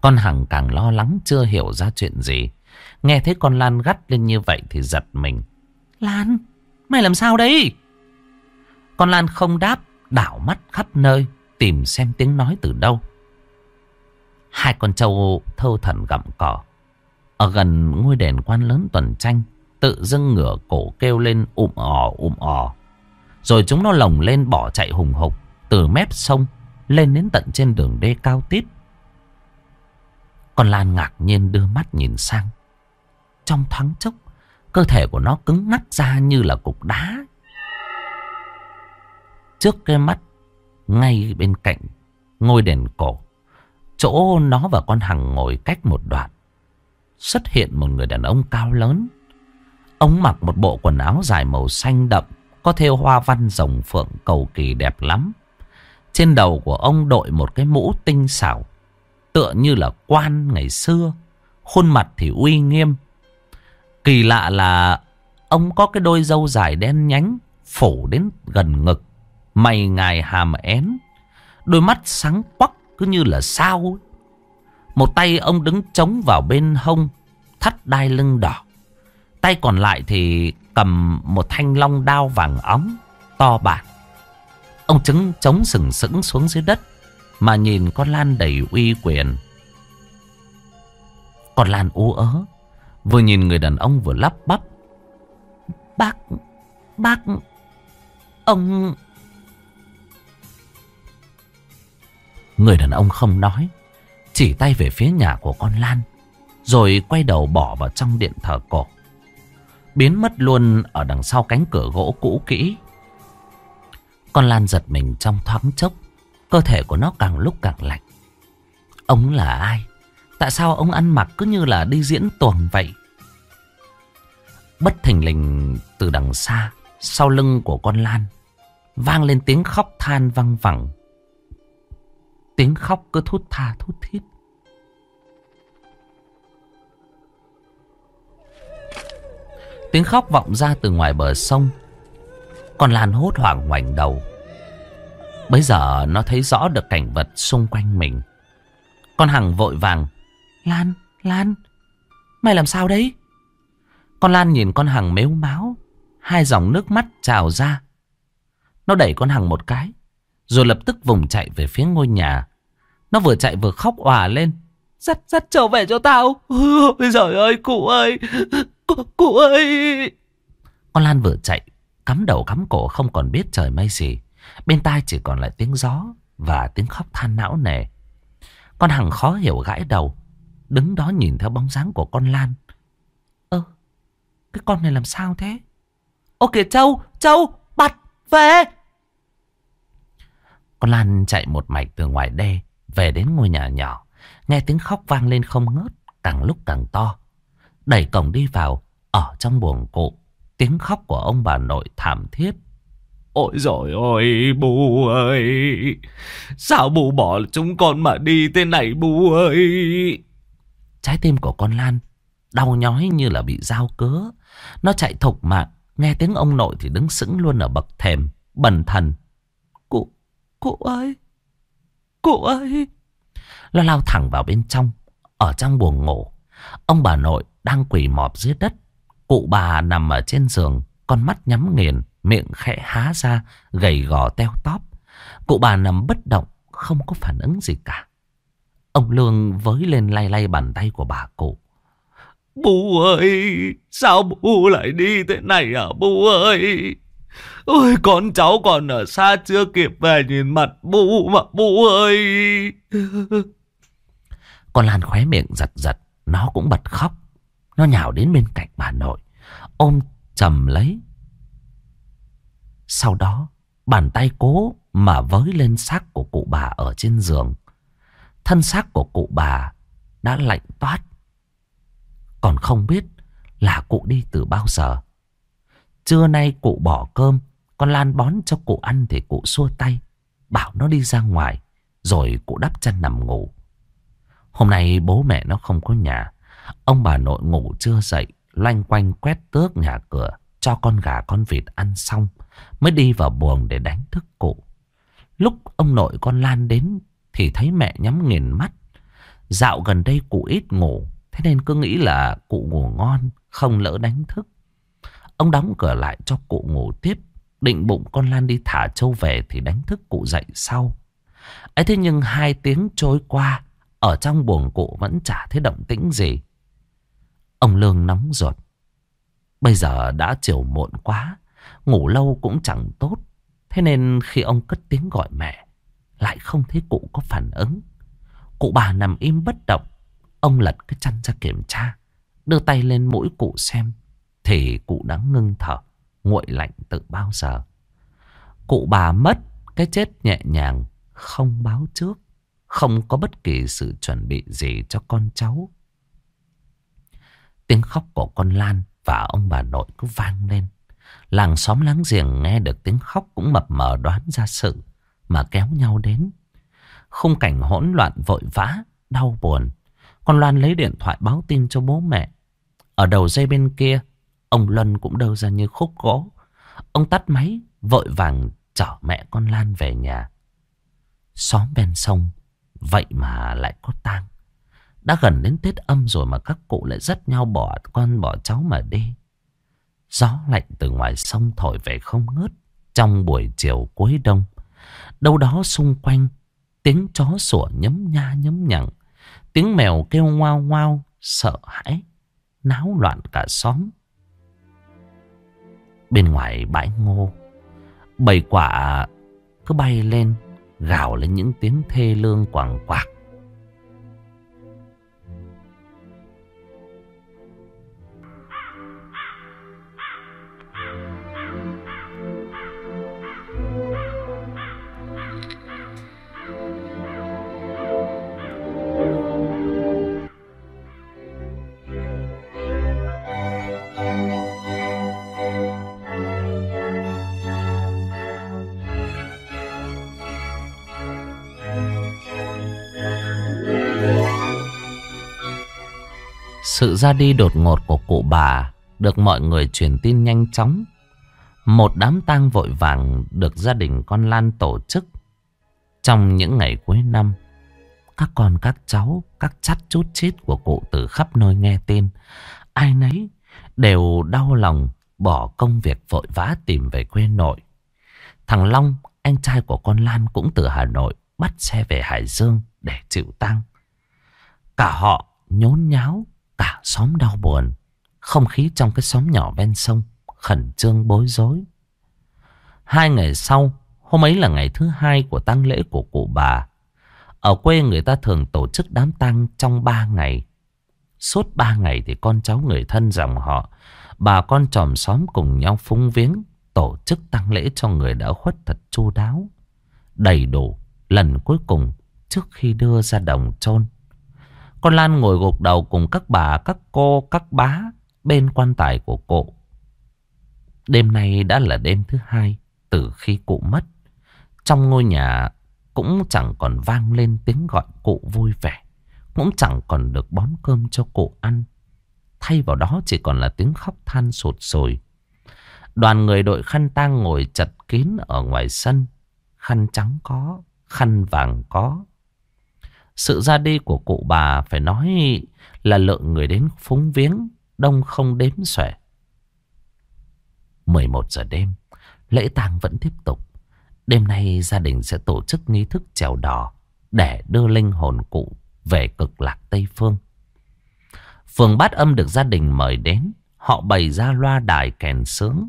Con Hằng càng lo lắng chưa hiểu ra chuyện gì. Nghe thấy con Lan gắt lên như vậy thì giật mình. Lan Mày làm sao đấy? Con Lan không đáp, Đảo mắt khắp nơi, Tìm xem tiếng nói từ đâu. Hai con trâu thâu thần gặm cỏ. Ở gần ngôi đền quan lớn tuần tranh Tự dưng ngửa cổ kêu lên ụm ò ụm ò. Rồi chúng nó lồng lên bỏ chạy hùng hục, Từ mép sông Lên đến tận trên đường đê cao tít. Con Lan ngạc nhiên đưa mắt nhìn sang. Trong thoáng chốc, Cơ thể của nó cứng ngắc ra như là cục đá. Trước cái mắt, Ngay bên cạnh Ngôi đền cổ. Chỗ nó và con Hằng ngồi cách một đoạn, Xuất hiện một người đàn ông cao lớn. Ông mặc một bộ quần áo dài màu xanh đậm, Có thêu hoa văn rồng phượng cầu kỳ đẹp lắm. Trên đầu của ông đội một cái mũ tinh xảo, Tựa như là quan ngày xưa, Khuôn mặt thì uy nghiêm. Kỳ lạ là Ông có cái đôi râu dài đen nhánh Phủ đến gần ngực. Mày ngài hàm én. Đôi mắt sáng quắc cứ như là sao Một tay ông đứng chống vào bên hông, Thắt đai lưng đỏ. Tay còn lại thì cầm một thanh long đao vàng óng, To bản. Ông chứng chống sừng sững xuống dưới đất, Mà nhìn con Lan đầy uy quyền. Con Lan ú ớ, Vừa nhìn người đàn ông vừa lắp bắp. Bác Bác, Ông Người đàn ông không nói, Chỉ tay về phía nhà của con Lan, Rồi quay đầu bỏ vào trong điện thờ cổ Biến mất luôn ở đằng sau cánh cửa gỗ cũ kỹ Con Lan giật mình trong thoáng chốc, Cơ thể của nó càng lúc càng lạnh Ông là ai? Tại sao ông ăn mặc cứ như là đi diễn tuồng vậy? Bất thình lình từ đằng xa, Sau lưng của con Lan, Vang lên tiếng khóc than văng vẳng Tiếng khóc cứ thút tha thút thít. Tiếng khóc vọng ra từ ngoài bờ sông. Con Lan hốt hoảng ngoảnh đầu. Bây giờ nó thấy rõ được cảnh vật xung quanh mình. Con Hằng vội vàng. Lan, Lan, mày làm sao đấy? Con Lan nhìn con Hằng mếu máu. Hai dòng nước mắt trào ra. Nó đẩy con Hằng một cái. Rồi lập tức vùng chạy về phía ngôi nhà. Nó vừa chạy vừa khóc òa lên. Dắt dắt trở về cho tao. Ôi trời ơi cụ ơi Cụ, cụ ơi. Con Lan vừa chạy Cắm đầu cắm cổ không còn biết trời mây gì. Bên tai chỉ còn lại tiếng gió Và tiếng khóc than não nề. Con Hằng khó hiểu gãi đầu Đứng đó nhìn theo bóng dáng của con Lan. Ơ Cái con này làm sao thế? Ô kìa Châu Châu Bặt về con Lan chạy một mạch từ ngoài đê về đến ngôi nhà nhỏ. Nghe tiếng khóc vang lên không ngớt, càng lúc càng to. Đẩy cổng đi vào, ở trong buồng cụ, tiếng khóc của ông bà nội thảm thiết. Ôi rồi ôi bù ơi Sao bù bỏ chúng con mà đi thế này bù ơi Trái tim của con Lan đau nhói như là bị dao cứa. Nó chạy thục mạng, nghe tiếng ông nội thì đứng sững luôn ở bậc thềm, bần thần. Cụ, ơi, cụ ơi. Nó lao thẳng vào bên trong, ở trong buồng ngủ. Ông bà nội đang quỳ mọp dưới đất. Cụ bà nằm ở trên giường, con mắt nhắm nghiền, miệng khẽ há ra, gầy gò teo tóp. Cụ bà nằm bất động, không có phản ứng gì cả. Ông Lương với lên lay lay bàn tay của bà cụ. Bố ơi, sao bố lại đi thế này hả bố ơi? Ôi con cháu còn ở xa chưa kịp về nhìn mặt bố mà bố ơi. Con Lan khóe miệng giật giật, nó cũng bật khóc. Nó nhào đến bên cạnh bà nội, ôm chầm lấy. Sau đó, bàn tay cố mà với lên xác của cụ bà ở trên giường. Thân xác của cụ bà đã lạnh toát còn không biết là cụ đi từ bao giờ. Trưa nay cụ bỏ cơm, con Lan bón cho cụ ăn thì cụ xua tay, bảo nó đi ra ngoài, rồi cụ đắp chân nằm ngủ. Hôm nay bố mẹ nó không có nhà, ông bà nội ngủ chưa dậy, loanh quanh quét tước nhà cửa, cho con gà con vịt ăn xong, mới đi vào buồng để đánh thức cụ. Lúc ông nội con Lan đến thì thấy mẹ nhắm nghiền mắt. Dạo gần đây cụ ít ngủ, Thế nên cứ nghĩ là cụ ngủ ngon, không lỡ đánh thức. Ông đóng cửa lại cho cụ ngủ tiếp. Định bụng con Lan đi thả trâu về thì đánh thức cụ dậy sau. ấy thế nhưng hai tiếng trôi qua, ở trong buồng cụ vẫn chả thấy động tĩnh gì. Ông Lương nóng ruột. Bây giờ đã chiều muộn quá, ngủ lâu cũng chẳng tốt. Thế nên khi ông cất tiếng gọi mẹ, lại không thấy cụ có phản ứng. Cụ bà nằm im bất động, Ông lật cái chăn ra kiểm tra. Đưa tay lên mũi cụ xem. Thì cụ đã ngưng thở. Nguội lạnh từ bao giờ. Cụ bà mất cái chết nhẹ nhàng. Không báo trước. Không có bất kỳ sự chuẩn bị gì cho con cháu. Tiếng khóc của con Lan và ông bà nội cứ vang lên. Làng xóm láng giềng nghe được tiếng khóc cũng mập mờ đoán ra sự mà kéo nhau đến. Khung cảnh hỗn loạn vội vã, đau buồn con Loan lấy điện thoại báo tin cho bố mẹ. Ở đầu dây bên kia, ông Luân cũng đâu ra như khúc gỗ. Ông tắt máy, vội vàng chở mẹ con Lan về nhà. Xóm bên sông, vậy mà lại có tang. Đã gần đến Tết âm rồi mà các cụ lại dắt nhau bỏ con bỏ cháu mà đi. Gió lạnh từ ngoài sông thổi về không ngớt trong buổi chiều cuối đông. Đâu đó xung quanh, tiếng chó sủa nhấm nha nhấm nhặng. Tiếng mèo kêu ngoao ngoao, sợ hãi, náo loạn cả xóm. Bên ngoài bãi ngô, bầy quả cứ bay lên, gào lên những tiếng thê lương quảng quạc. Sự ra đi đột ngột của cụ bà được mọi người truyền tin nhanh chóng. Một đám tang vội vàng được gia đình con Lan tổ chức. Trong những ngày cuối năm, các con các cháu, các chắt chút chít của cụ từ khắp nơi nghe tin. Ai nấy đều đau lòng bỏ công việc vội vã tìm về quê nội. Thằng Long, anh trai của con Lan cũng từ Hà Nội bắt xe về Hải Dương để chịu tang. Cả họ nhốn nháo Cả xóm đau buồn. Không khí trong cái xóm nhỏ ven sông Khẩn trương bối rối. Hai ngày sau, Hôm ấy là ngày thứ hai của tang lễ của cụ bà. Ở quê người ta thường tổ chức đám tang trong ba ngày. Suốt ba ngày thì con cháu người thân dòng họ, Bà con tròm xóm cùng nhau phúng viếng Tổ chức tang lễ cho người đã khuất thật chu đáo. Đầy đủ, Lần cuối cùng trước khi đưa ra đồng chôn con Lan ngồi gục đầu cùng các bà, các cô, các bá bên quan tài của cụ. Đêm nay đã là đêm thứ hai từ khi cụ mất. Trong ngôi nhà cũng chẳng còn vang lên tiếng gọi cụ vui vẻ. Cũng chẳng còn được bón cơm cho cụ ăn. Thay vào đó chỉ còn là tiếng khóc than sụt sùi. Đoàn người đội khăn tang ngồi chật kín ở ngoài sân. Khăn trắng có, khăn vàng có. Sự ra đi của cụ bà phải nói là lượng người đến phúng viếng, đông không đếm xuể. 11 giờ đêm, lễ tang vẫn tiếp tục. Đêm nay gia đình sẽ tổ chức nghi thức trèo đò để đưa linh hồn cụ về cực lạc Tây Phương. Phường Bát Âm được gia đình mời đến, họ bày ra loa đài kèn sướng.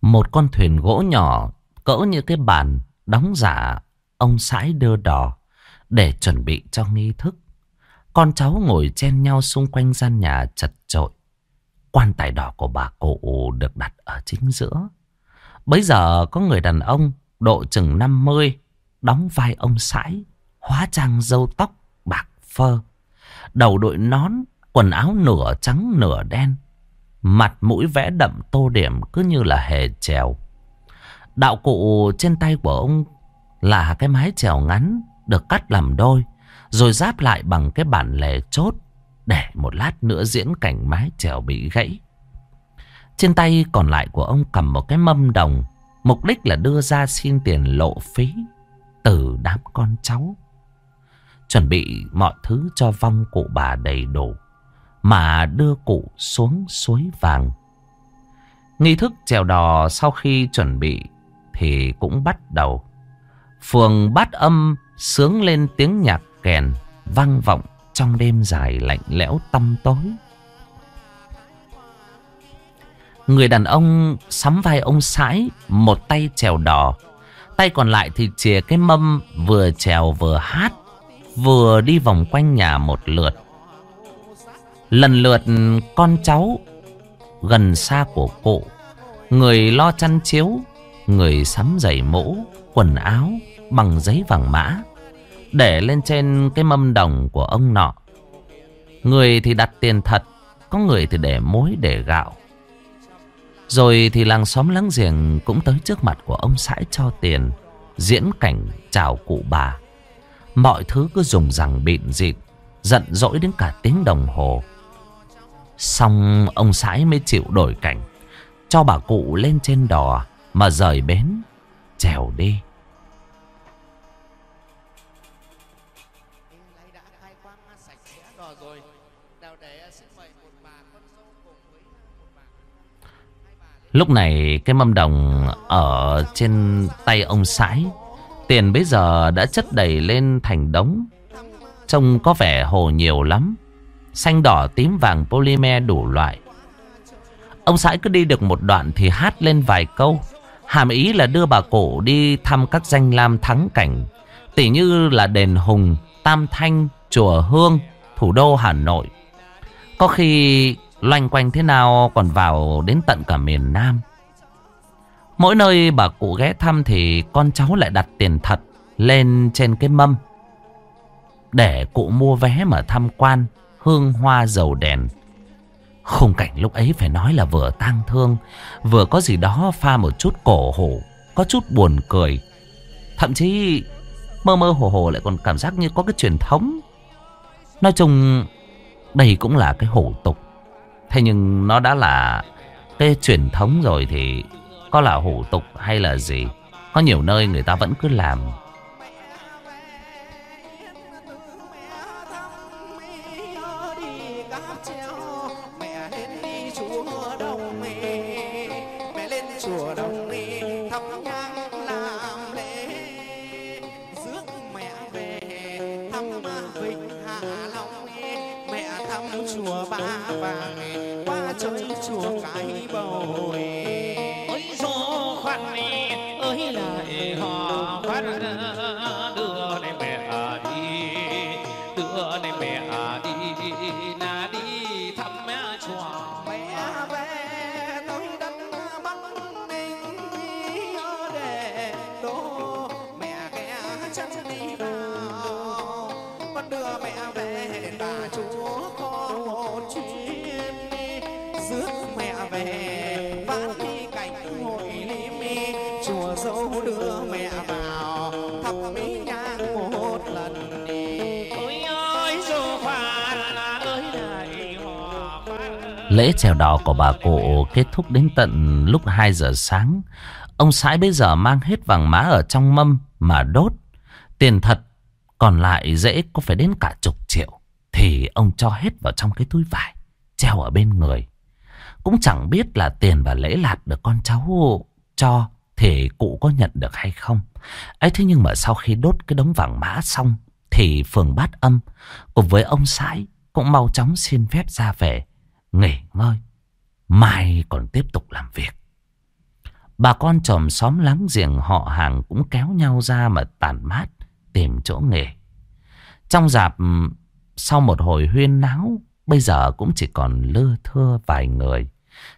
Một con thuyền gỗ nhỏ cỡ như cái bàn đóng giả ông sãi đưa đò để chuẩn bị cho nghi thức. Con cháu ngồi chen nhau xung quanh gian nhà chật chội. Quan tài đỏ của bà cụ được đặt ở chính giữa. Bấy giờ có người đàn ông độ chừng 50 đóng vai ông sãi, hóa trang râu tóc bạc phơ, đầu đội nón, quần áo nửa trắng nửa đen, mặt mũi vẽ đậm tô điểm cứ như là hề trèo. Đạo cụ trên tay của ông là cái mái trèo ngắn được cắt làm đôi, rồi giáp lại bằng cái bản lề chốt để một lát nữa diễn cảnh mái chèo bị gãy. Trên tay còn lại của ông cầm một cái mâm đồng, mục đích là đưa ra xin tiền lộ phí từ đám con cháu. Chuẩn bị mọi thứ cho vong cụ bà đầy đủ, mà đưa cụ xuống suối vàng. Nghi thức chèo đò sau khi chuẩn bị thì cũng bắt đầu. Phường bát âm sướng lên tiếng nhạc kèn vang vọng trong đêm dài lạnh lẽo tăm tối. Người đàn ông sắm vai ông sãi, một tay chèo đò, tay còn lại thì chìa cái mâm vừa chèo vừa hát, vừa đi vòng quanh nhà một lượt. Lần lượt con cháu gần xa của cụ, người lo chăn chiếu, người sắm giày mũ, quần áo bằng giấy vàng mã, để lên trên cái mâm đồng của ông nọ. Người thì đặt tiền thật, có người thì để muối để gạo. Rồi thì làng xóm láng giềng cũng tới trước mặt của ông sãi cho tiền, diễn cảnh chào cụ bà. Mọi thứ cứ dùng rằng bịn dịt, giận dỗi đến cả tiếng đồng hồ. Xong ông sãi mới chịu đổi cảnh, cho bà cụ lên trên đò mà rời bến, trèo đi. Lúc này cái mâm đồng ở trên tay ông sãi Tiền bây giờ đã chất đầy lên thành đống. Trông có vẻ hồ nhiều lắm Xanh đỏ tím vàng polymer đủ loại. Ông sãi cứ đi được một đoạn thì hát lên vài câu. Hàm ý là đưa bà cổ đi thăm các danh lam thắng cảnh Tỉ như là đền Hùng, Tam Thanh, Chùa Hương, thủ đô Hà Nội. Có khi Loanh quanh thế nào còn vào đến tận cả miền Nam. Mỗi nơi bà cụ ghé thăm thì con cháu lại đặt tiền thật lên trên cái mâm. Để cụ mua vé mà tham quan hương hoa dầu đèn. Khung cảnh lúc ấy phải nói là vừa tang thương, vừa có gì đó pha một chút cổ hổ, có chút buồn cười. Thậm chí mơ mơ hồ hồ lại còn cảm giác như có cái truyền thống. Nói chung đây cũng là cái hổ tục Thế nhưng nó đã là cái truyền thống rồi thì có là hủ tục hay là gì. Có nhiều nơi người ta vẫn cứ làm. Của bà cụ kết thúc đến tận lúc 2 giờ sáng. Ông sãi bây giờ mang hết vàng má ở trong mâm mà đốt. Tiền thật, còn lại dễ có phải đến cả chục triệu. Thì ông cho hết vào trong cái túi vải, treo ở bên người. Cũng chẳng biết là tiền và lễ lạt được con cháu cho thì cụ có nhận được hay không. ấy thế nhưng mà sau khi đốt cái đống vàng mã xong thì phường bát âm cùng với ông sãi cũng mau chóng xin phép ra về nghỉ ngơi. Mai còn tiếp tục làm việc. Bà con chòm xóm láng giềng họ hàng cũng kéo nhau ra mà tàn mát tìm chỗ nghề. Trong dạp sau một hồi huyên náo bây giờ cũng chỉ còn lơ thưa vài người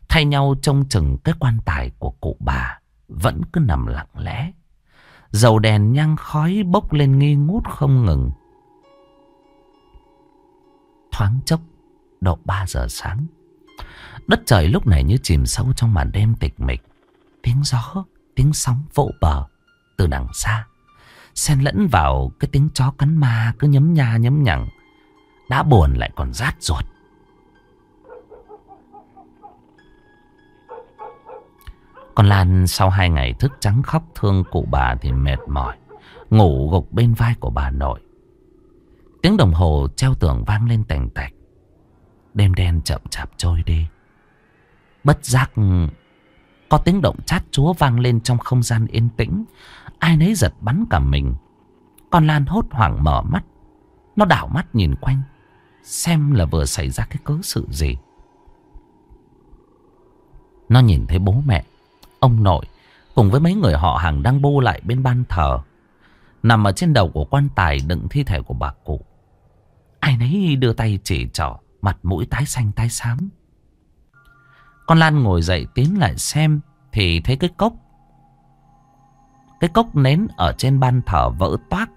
thay nhau trông chừng cái quan tài của cụ bà vẫn cứ nằm lặng lẽ. Dầu đèn nhang khói bốc lên nghi ngút không ngừng. Thoáng chốc, độ 3 giờ sáng. Đất trời lúc này như chìm sâu trong màn đêm tịch mịch. Tiếng gió, tiếng sóng vỗ bờ từ đằng xa. Xen lẫn vào cái tiếng chó cắn ma cứ nhấm nha nhấm nhằng. Đã buồn lại còn rát ruột. Con Lan sau hai ngày thức trắng khóc thương cụ bà thì mệt mỏi. Ngủ gục bên vai của bà nội. Tiếng đồng hồ treo tường vang lên tành tạch. Đêm đen chậm chạp trôi đi. Bất giác ừ, có tiếng động chát chúa vang lên trong không gian yên tĩnh. Ai nấy giật bắn cả mình. Con Lan hốt hoảng mở mắt. Nó đảo mắt nhìn quanh. Xem là vừa xảy ra cái cớ sự gì. Nó nhìn thấy bố mẹ ông nội cùng với mấy người họ hàng đang bô lại bên ban thờ. Nằm ở trên đầu của quan tài đựng thi thể của bà cụ. Ai nấy đưa tay chỉ trỏ, mặt mũi tái xanh tái xám. Con Lan ngồi dậy tiến lại xem thì thấy cái cốc. Cái cốc nến ở trên ban thờ vỡ toác.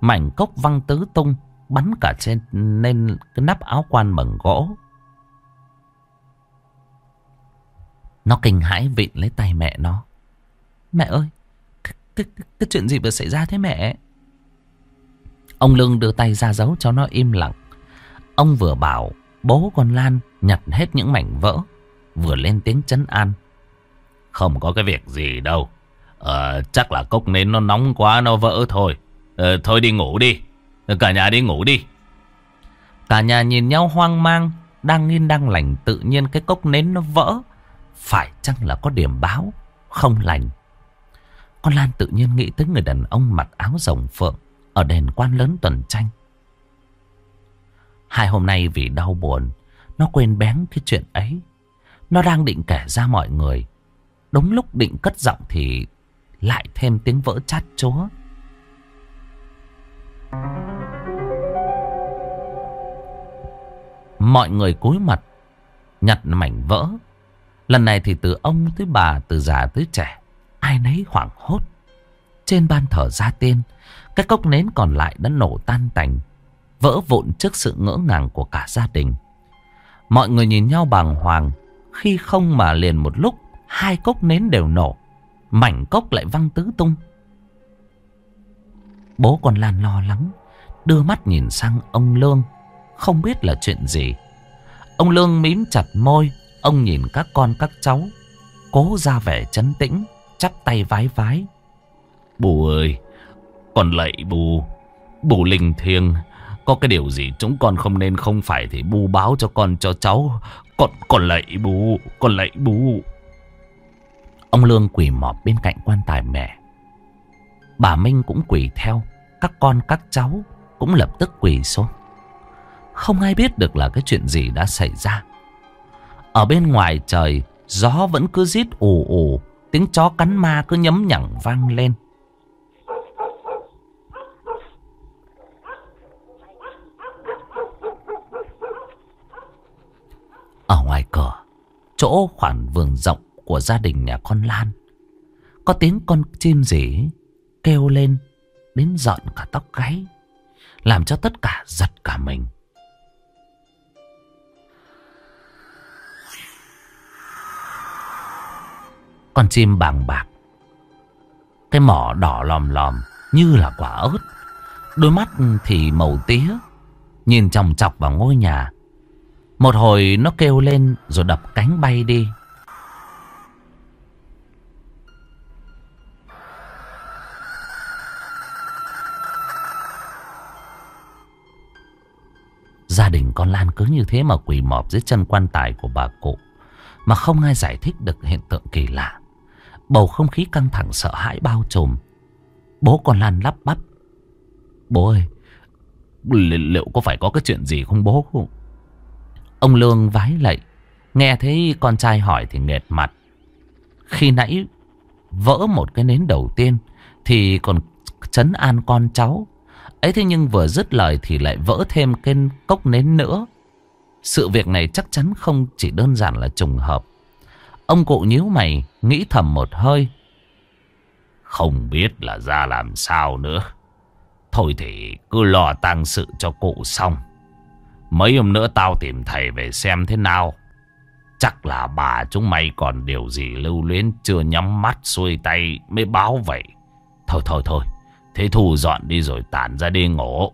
Mảnh cốc văng tứ tung, bắn cả trên nên cái nắp áo quan bằng gỗ. Nó kinh hãi vịn lấy tay mẹ nó. Mẹ ơi, cái, cái, cái chuyện gì vừa xảy ra thế mẹ? Ông Lương đưa tay ra dấu cho nó im lặng. Ông vừa bảo bố con Lan nhặt hết những mảnh vỡ, vừa lên tiếng chấn an. Không có cái việc gì đâu. Ờ, chắc là cốc nến nó nóng quá nó vỡ thôi. Ờ, thôi đi ngủ đi. Ờ, cả nhà đi ngủ đi. Cả nhà nhìn nhau hoang mang, đang yên đang lành tự nhiên cái cốc nến nó vỡ. Phải chăng là có điểm báo Không lành Con Lan tự nhiên nghĩ tới người đàn ông mặc áo rồng phượng Ở đền quan lớn tuần tranh Hai hôm nay vì đau buồn Nó quên bén cái chuyện ấy nó đang định kể ra mọi người Đúng lúc định cất giọng thì Lại thêm tiếng vỡ chát chúa Mọi người cúi mặt Nhặt mảnh vỡ Lần này thì từ ông tới bà, từ già tới trẻ, ai nấy hoảng hốt. Trên ban thờ gia tiên, cái cốc nến còn lại đã nổ tan tành, vỡ vụn trước sự ngỡ ngàng của cả gia đình. Mọi người nhìn nhau bàng hoàng, khi không mà liền một lúc, hai cốc nến đều nổ, mảnh cốc lại văng tứ tung. Bố con Lan lo lắng, đưa mắt nhìn sang ông Lương, không biết là chuyện gì. Ông Lương mím chặt môi, Ông nhìn các con các cháu Cố ra vẻ chấn tĩnh Chắp tay vái vái Bù ơi Con lạy bù Bù linh thiêng Có cái điều gì chúng con không nên không phải Thì bù báo cho con cho cháu con, con lạy bố Con lạy bố. Ông Lương quỳ mọp bên cạnh quan tài mẹ. Bà Minh cũng quỳ theo Các con các cháu Cũng lập tức quỳ xuống. Không ai biết được là cái chuyện gì đã xảy ra. Ở bên ngoài trời Gió vẫn cứ rít ù ù Tiếng chó cắn ma cứ nhấm nhẳng vang lên. Ở ngoài cửa, Chỗ khoảng vườn rộng của gia đình nhà con Lan, Có tiếng con chim rỉ Kêu lên Đến giận cả tóc gáy, Làm cho tất cả giật cả mình Con chim bàng bạc, Cái mỏ đỏ lòm lòm như là quả ớt. Đôi mắt thì màu tía. Nhìn chòng chọc vào ngôi nhà. Một hồi nó kêu lên rồi đập cánh bay đi. Gia đình con Lan cứ như thế mà quỳ mọp dưới chân quan tài của bà cụ. Mà không ai giải thích được hiện tượng kỳ lạ. Bầu không khí căng thẳng sợ hãi bao trùm. Bố con Lan lắp bắp. Bố ơi, liệu có phải có cái chuyện gì không bố không? Ông Lương vái lạy. Nghe thấy con trai hỏi thì nghẹt mặt. Khi nãy vỡ một cái nến đầu tiên thì còn chấn an con cháu. Ấy thế nhưng vừa dứt lời thì lại vỡ thêm cái cốc nến nữa. Sự việc này chắc chắn không chỉ đơn giản là trùng hợp. Ông cụ nhíu mày, nghĩ thầm một hơi. Không biết là ra làm sao nữa. Thôi thì cứ lo tang sự cho cụ xong. Mấy hôm nữa tao tìm thầy về xem thế nào. Chắc là bà chúng mày còn điều gì lưu luyến chưa nhắm mắt xuôi tay mới báo vậy. Thôi thôi thôi, thế thu dọn đi rồi tản ra đi ngủ.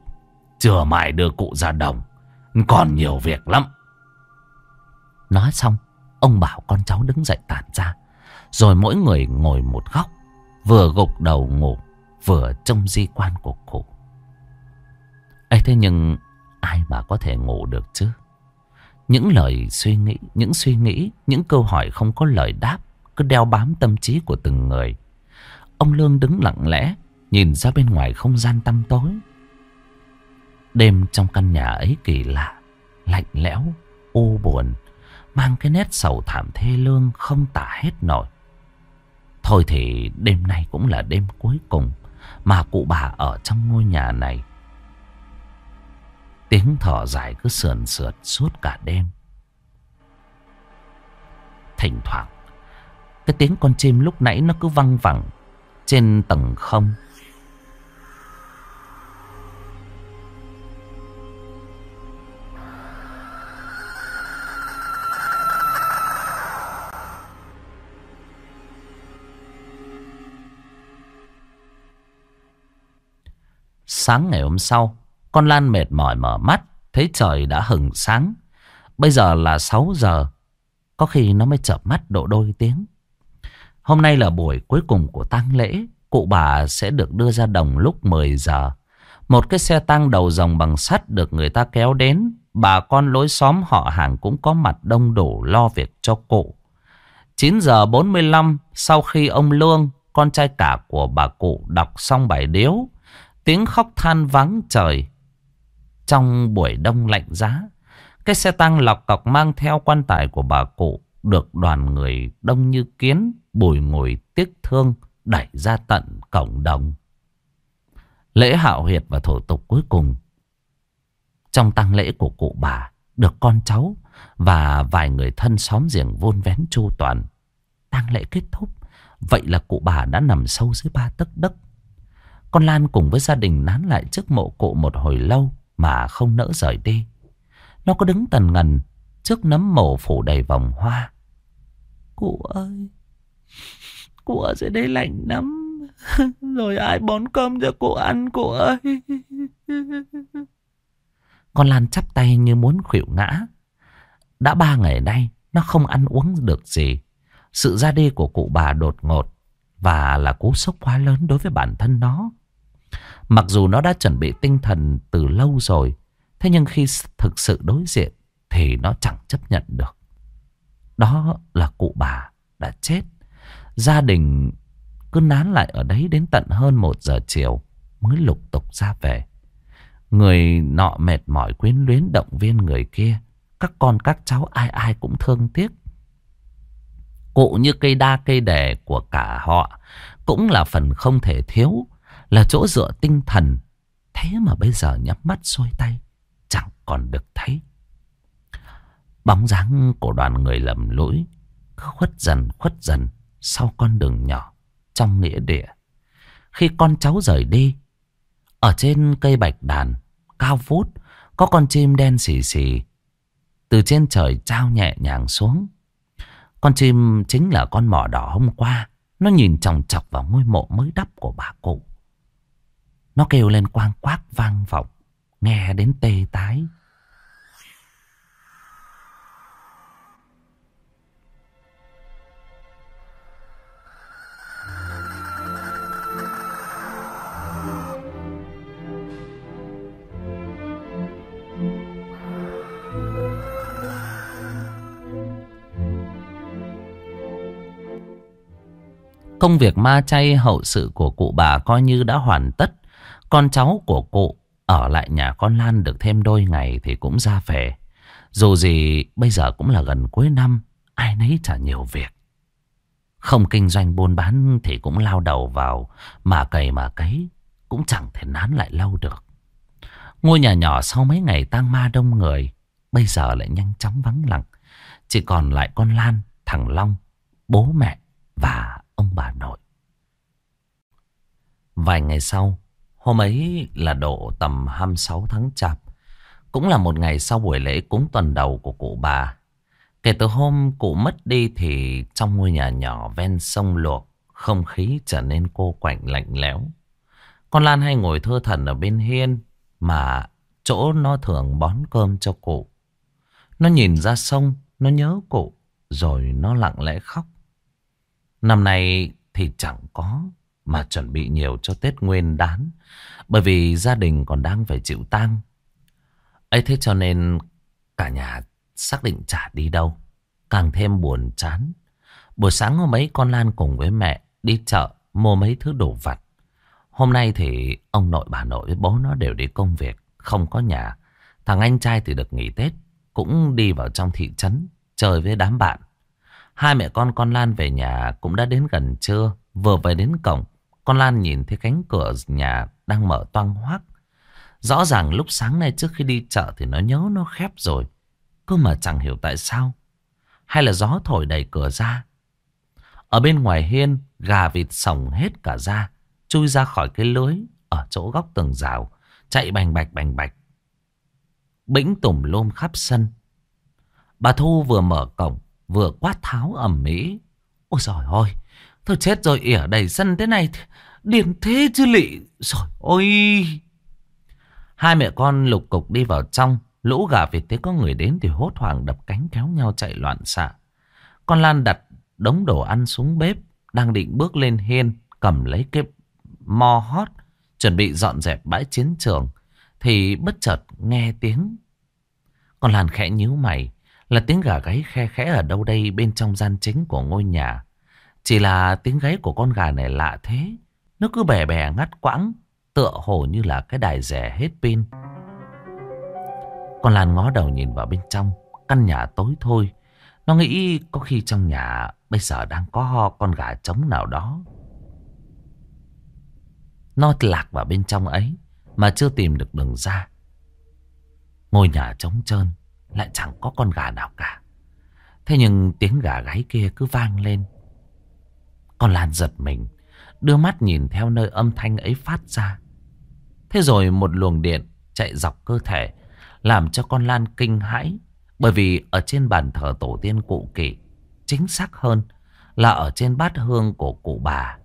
Chưa mai đưa cụ ra đồng, còn nhiều việc lắm. Nói xong, ông bảo con cháu đứng dậy tản ra. Rồi mỗi người ngồi một góc, vừa gục đầu ngủ, vừa trông di quan của cụ. ấy thế nhưng ai mà có thể ngủ được chứ? Những lời suy nghĩ, những suy nghĩ, những câu hỏi không có lời đáp cứ đeo bám tâm trí của từng người. Ông Lương đứng lặng lẽ, nhìn ra bên ngoài không gian tăm tối. Đêm trong căn nhà ấy kỳ lạ, lạnh lẽo, u buồn, mang cái nét sầu thảm thê lương không tả hết nổi. Thôi thì đêm nay cũng là đêm cuối cùng mà cụ bà ở trong ngôi nhà này. Tiếng thở dài cứ sườn sượt suốt cả đêm. Thỉnh thoảng, cái tiếng con chim lúc nãy nó cứ văng vẳng trên tầng không. Sáng ngày hôm sau, con Lan mệt mỏi mở mắt, thấy trời đã hừng sáng. Bây giờ là 6 giờ, có khi nó mới chợp mắt độ đôi tiếng. Hôm nay là buổi cuối cùng của tang lễ, cụ bà sẽ được đưa ra đồng lúc 10 giờ. Một cái xe tang đầu dòng bằng sắt được người ta kéo đến, bà con lối xóm họ hàng cũng có mặt đông đủ lo việc cho cụ. 9 giờ 45 sau khi ông Lương, con trai cả của bà cụ đọc xong bài điếu, tiếng khóc than vắng trời trong buổi đông lạnh giá, cái xe tăng lọc cọc mang theo quan tài của bà cụ được đoàn người đông như kiến bùi ngồi tiếc thương đẩy ra tận cổng đồng. Lễ hạo huyệt và thủ tục cuối cùng trong tang lễ của cụ bà được con cháu và vài người thân xóm giềng vôn vén chu toàn. tang lễ kết thúc, vậy là cụ bà đã nằm sâu dưới ba tấc đất. Con Lan cùng với gia đình nán lại trước mộ cụ một hồi lâu mà không nỡ rời đi. Nó có đứng tần ngần trước nấm mồ phủ đầy vòng hoa. Cụ ơi, cụ ở dưới đây lạnh lắm. Rồi ai bón cơm cho cụ ăn cụ ơi. Con Lan chắp tay như muốn khuỵu ngã. Đã ba ngày nay, nó không ăn uống được gì. Sự ra đi của cụ bà đột ngột và là cú sốc quá lớn đối với bản thân nó. Mặc dù nó đã chuẩn bị tinh thần từ lâu rồi, thế nhưng khi thực sự đối diện thì nó chẳng chấp nhận được. Đó là cụ bà đã chết. Gia đình cứ nán lại ở đấy đến tận hơn một giờ chiều mới lục tục ra về. Người nọ mệt mỏi quyến luyến động viên người kia. Các con các cháu ai ai cũng thương tiếc. Cụ như cây đa cây đề của cả họ cũng là phần không thể thiếu là chỗ dựa tinh thần. Thế mà bây giờ nhắm mắt xuôi tay, chẳng còn được thấy. Bóng dáng của đoàn người lầm lũi, khuất dần khuất dần sau con đường nhỏ trong nghĩa địa. Khi con cháu rời đi, ở trên cây bạch đàn, cao vút, có con chim đen xì xì, từ trên trời trao nhẹ nhàng xuống. Con chim chính là con mỏ đỏ hôm qua, Nó nhìn chòng chọc vào ngôi mộ mới đắp của bà cụ. Nó kêu lên quang quác vang vọng. Nghe đến tê tái. Công việc ma chay hậu sự của cụ bà coi như đã hoàn tất. Con cháu của cụ ở lại nhà con Lan được thêm đôi ngày thì cũng ra về. Dù gì bây giờ cũng là gần cuối năm, ai nấy chả nhiều việc. Không kinh doanh buôn bán thì cũng lao đầu vào, mà cày mà cấy, cũng chẳng thể nán lại lâu được. Ngôi nhà nhỏ sau mấy ngày tang ma đông người, bây giờ lại nhanh chóng vắng lặng. Chỉ còn lại con Lan, thằng Long, bố mẹ và ông bà nội. Vài ngày sau, hôm ấy là độ tầm 26 tháng chạp. Cũng là một ngày sau buổi lễ cúng tuần đầu của cụ bà. Kể từ hôm cụ mất đi thì trong ngôi nhà nhỏ ven sông luộc, không khí trở nên cô quạnh lạnh lẽo. Con Lan hay ngồi thơ thần ở bên hiên mà chỗ nó thường bón cơm cho cụ. Nó nhìn ra sông, nó nhớ cụ, rồi nó lặng lẽ khóc. Năm nay thì chẳng có mà chuẩn bị nhiều cho Tết Nguyên đán. Bởi vì gia đình còn đang phải chịu tang. ấy thế cho nên cả nhà xác định chả đi đâu. Càng thêm buồn chán. Buổi sáng hôm ấy con Lan cùng với mẹ đi chợ mua mấy thứ đồ vặt. Hôm nay thì ông nội bà nội với bố nó đều đi công việc, không có nhà. Thằng anh trai thì được nghỉ Tết, cũng đi vào trong thị trấn chơi với đám bạn. Hai mẹ con con Lan về nhà cũng đã đến gần trưa. Vừa về đến cổng, con Lan nhìn thấy cánh cửa nhà đang mở toang hoác. Rõ ràng lúc sáng nay trước khi đi chợ thì nó nhớ nó khép rồi. Cơ mà chẳng hiểu tại sao. Hay là gió thổi đẩy cửa ra. Ở bên ngoài hiên, gà vịt sổng hết cả ra. Chui ra khỏi cái lưới ở chỗ góc tường rào. Chạy bành bạch bành bạch. Bĩnh tùm lôm khắp sân. Bà Thu vừa mở cổng vừa quát tháo ẩm mỹ. Ôi trời ơi, thôi chết rồi ỉa đầy sân thế này, điên thế chứ lị. Rồi ôi. Hai mẹ con lục cục đi vào trong, lũ gà vịt thấy có người đến thì hốt hoảng đập cánh kéo nhau chạy loạn xạ. Con Lan đặt đống đồ ăn xuống bếp, đang định bước lên hiên, cầm lấy cái mo hót, chuẩn bị dọn dẹp bãi chiến trường, thì bất chợt nghe tiếng. Con Lan khẽ nhíu mày, là tiếng gà gáy khe khẽ ở đâu đây bên trong gian chính của ngôi nhà. Chỉ là tiếng gáy của con gà này lạ thế. Nó cứ bè bè ngắt quãng, tựa hồ như là cái đài rẻ hết pin. Con Lan ngó đầu nhìn vào bên trong, căn nhà tối thôi. Nó nghĩ có khi trong nhà bây giờ đang có ho con gà trống nào đó. Nó lạc vào bên trong ấy mà chưa tìm được đường ra. Ngôi nhà trống trơn lại chẳng có con gà nào cả. Thế nhưng tiếng gà gáy kia cứ vang lên. Con Lan giật mình, đưa mắt nhìn theo nơi âm thanh ấy phát ra. Thế rồi một luồng điện chạy dọc cơ thể, làm cho con Lan kinh hãi. Bởi vì ở trên bàn thờ tổ tiên cụ kỵ, chính xác hơn là ở trên bát hương của cụ bà.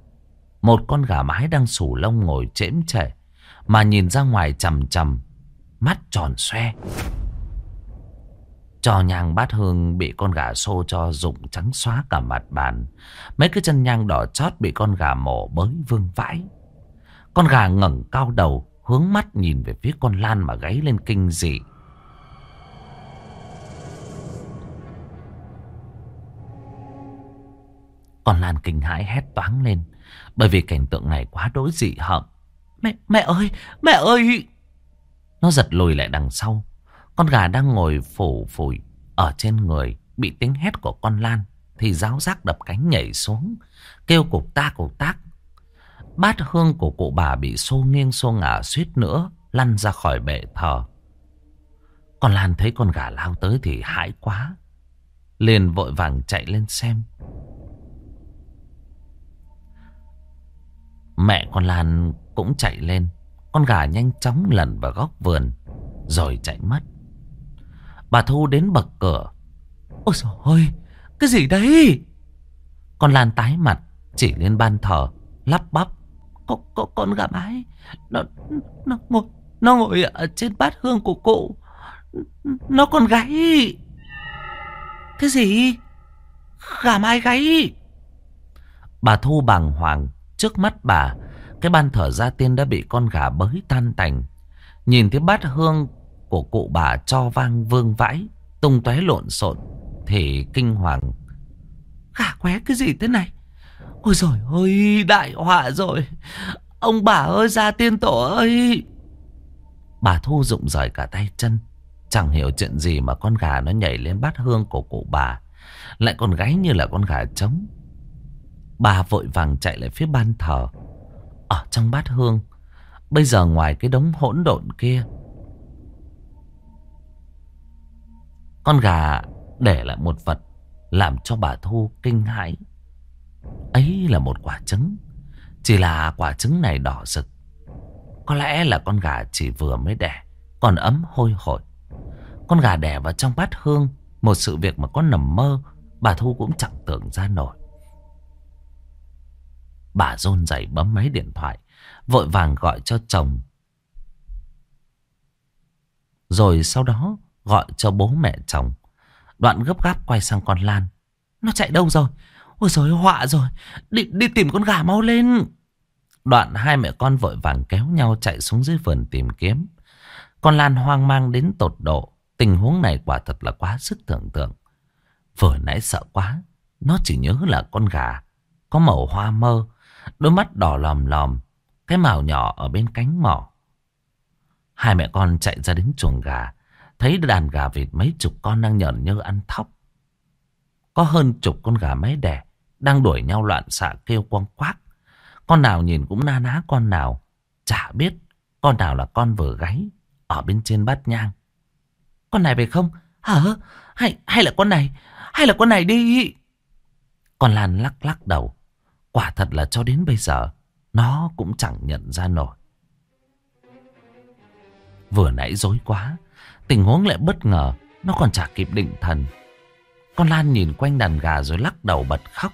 Một con gà mái đang sủ lông ngồi chễm chệ, mà nhìn ra ngoài chầm chầm, mắt tròn xoe. Cho nhang bát hương bị con gà xô cho rụng trắng xóa cả mặt bàn. Mấy cái chân nhang đỏ chót bị con gà mổ bới vương vãi. Con gà ngẩng cao đầu, hướng mắt nhìn về phía con Lan mà gáy lên kinh dị. Con Lan kinh hãi hét toáng lên, bởi vì cảnh tượng này quá đối dị hợm. Mẹ, mẹ ơi, mẹ ơi! Nó giật lùi lại đằng sau. Con gà đang ngồi phủ phủi ở trên người, bị tiếng hét của con Lan thì giáo giác đập cánh nhảy xuống, kêu cục ta cục tác. Bát hương của cụ bà bị xô nghiêng xô ngả suýt nữa, lăn ra khỏi bệ thờ. Con Lan thấy con gà lao tới thì hãi quá. Liền vội vàng chạy lên xem. Mẹ con Lan cũng chạy lên. Con gà nhanh chóng lẩn vào góc vườn, rồi chạy mất. Bà Thu đến bậc cửa. Ôi trời ơi, cái gì đấy? Con Lan tái mặt, Chỉ lên ban thờ Lắp bắp. Có, có con gà mái Nó nó ngồi Nó ngồi ở trên bát hương của cụ. Nó còn gáy. Cái gì? Gà mái gáy? Bà Thu bàng hoàng Trước mắt bà. Cái ban thờ gia tiên đã bị con gà bới tan tành. Nhìn thấy bát hương của cụ bà cho vang vương vãi, Tung tóe lộn xộn Thì kinh hoàng. Gà qué cái gì thế này? Ôi rồi ôi đại họa rồi. Ông bà ơi ra tiên tổ ơi. Bà Thu rụng rời cả tay chân, Chẳng hiểu chuyện gì mà con gà nó nhảy lên bát hương của cụ bà. Lại còn gáy như là con gà trống. Bà vội vàng chạy lại phía ban thờ. Ở trong bát hương, Bây giờ ngoài cái đống hỗn độn kia Con gà để lại một vật Làm cho bà Thu kinh hãi. Ấy là một quả trứng, Chỉ là quả trứng này đỏ rực. Có lẽ là con gà chỉ vừa mới đẻ, Còn ấm hôi hổi. Con gà đẻ vào trong bát hương, Một sự việc mà con nằm mơ, Bà Thu cũng chẳng tưởng ra nổi. Bà rôn dậy bấm máy điện thoại, Vội vàng gọi cho chồng. Rồi sau đó gọi cho bố mẹ chồng. Đoạn gấp gáp quay sang con Lan. Nó chạy đâu rồi? Ôi trời họa rồi. Đi, đi tìm con gà mau lên. Đoạn hai mẹ con vội vàng kéo nhau chạy xuống dưới vườn tìm kiếm. Con Lan hoang mang đến tột độ. Tình huống này quả thật là quá sức tưởng tượng. Vừa nãy sợ quá Nó chỉ nhớ là con gà Có màu hoa mơ Đôi mắt đỏ lòm lòm Cái màu nhỏ ở bên cánh mỏ. Hai mẹ con chạy ra đến chuồng gà. Thấy đàn gà vịt mấy chục con đang nhởn nhơ ăn thóc. Có hơn chục con gà mái đẻ Đang đuổi nhau loạn xạ kêu quăng quác Con nào nhìn cũng na ná con nào Chả biết Con nào là con vừa gáy Ở bên trên bát nhang. Con này về không? Hả? Hay, hay là con này? Hay là con này đi? Con Lan lắc lắc đầu. Quả thật là cho đến bây giờ Nó cũng chẳng nhận ra nổi. Vừa nãy dối quá Tình huống lại bất ngờ, Nó còn chả kịp định thần. Con Lan nhìn quanh đàn gà rồi lắc đầu bật khóc.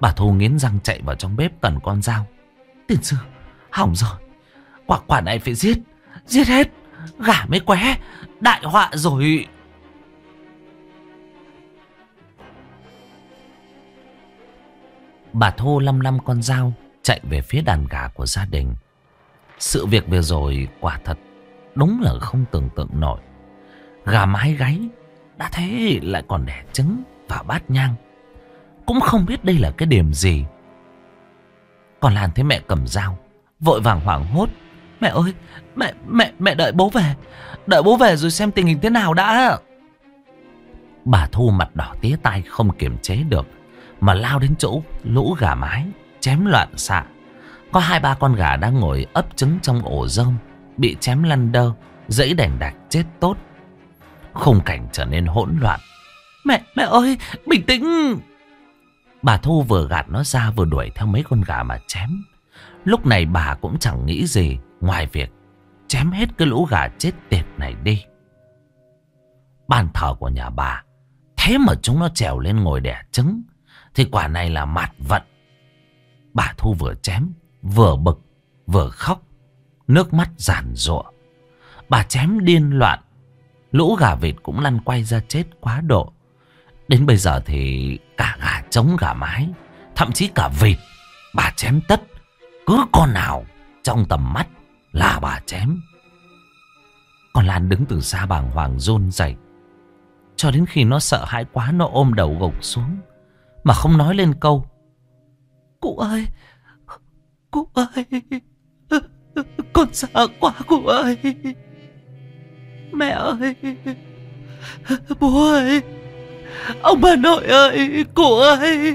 Bà Thu nghiến răng chạy vào trong bếp cần con dao. Tiền sư, Hỏng rồi. Quả quả này phải giết Giết hết. Gà mới qué, Đại họa rồi. Bà Thu lăm lăm con dao Chạy về phía đàn gà của gia đình. Sự việc vừa rồi quả thật Đúng là không tưởng tượng nổi. Gà mái gáy, Đã thế lại còn đẻ trứng và bát nhang. Cũng không biết đây là cái điểm gì. Còn Lan thấy mẹ cầm dao, Vội vàng hoảng hốt. Mẹ ơi, Mẹ mẹ mẹ đợi bố về. Đợi bố về rồi xem tình hình thế nào đã. Bà Thu mặt đỏ tía tai không kiềm chế được, Mà lao đến chỗ lũ gà mái, Chém loạn xạ. Có hai ba con gà đang ngồi ấp trứng trong ổ rơm. Bị chém lăn đơ Dãy đèn đạch chết tốt. Khung cảnh trở nên hỗn loạn. Mẹ, mẹ ơi, bình tĩnh! Bà Thu vừa gạt nó ra vừa đuổi theo mấy con gà mà chém. Lúc này bà cũng chẳng nghĩ gì Ngoài việc chém hết cái lũ gà chết tiệt này đi. Bàn thờ của nhà bà Thế mà chúng nó trèo lên ngồi đẻ trứng Thì quả này là mặt vận. Bà Thu vừa chém Vừa bực Vừa khóc. Nước mắt giàn rụa Bà chém điên loạn, Lũ gà vịt cũng lăn quay ra chết quá độ. Đến bây giờ thì Cả gà trống gà mái, Thậm chí cả vịt, Bà chém tất. Cứ con nào trong tầm mắt Là bà chém. Còn Lan đứng từ xa bàng hoàng rôn dậy. Cho đến khi nó sợ hãi quá Nó ôm đầu gục xuống, Mà không nói lên câu, Cụ ơi Cụ ơi con sợ quá cô ơi. Mẹ ơi, Bố ơi, Ông bà nội ơi, Cô ơi.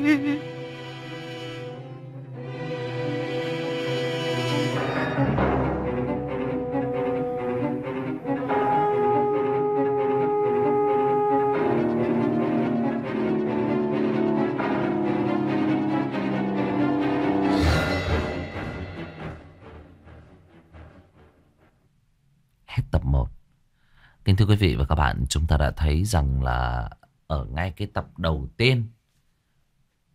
Thưa quý vị và các bạn Chúng ta đã thấy rằng là Ở ngay cái tập đầu tiên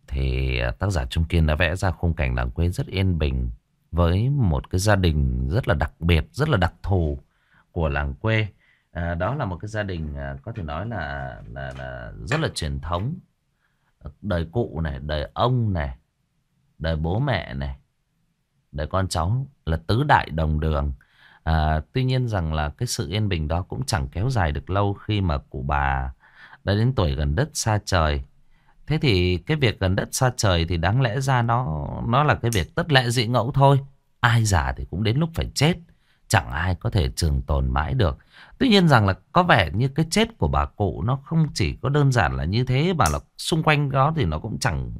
Thì à, tác giả Trung Kiên đã vẽ ra khung cảnh làng quê rất yên bình Với một cái gia đình rất là đặc biệt, rất là đặc thù của làng quê. À, Đó là một cái gia đình à, có thể nói là, là, là rất là truyền thống. Ờ, đời cụ này, đời ông này, đời bố mẹ này Đời con cháu là tứ đại đồng đường à, Tuy nhiên rằng là cái sự yên bình đó cũng chẳng kéo dài được lâu Khi mà cụ bà đã đến tuổi gần đất xa trời Thế thì cái việc gần đất xa trời thì đáng lẽ ra nó nó là cái việc tất lẽ dị ngẫu thôi. Ai già thì cũng đến lúc phải chết. Chẳng ai có thể trường tồn mãi được. Tuy nhiên rằng là có vẻ như cái chết của bà cụ nó không chỉ có đơn giản là như thế mà là xung quanh đó thì nó cũng chẳng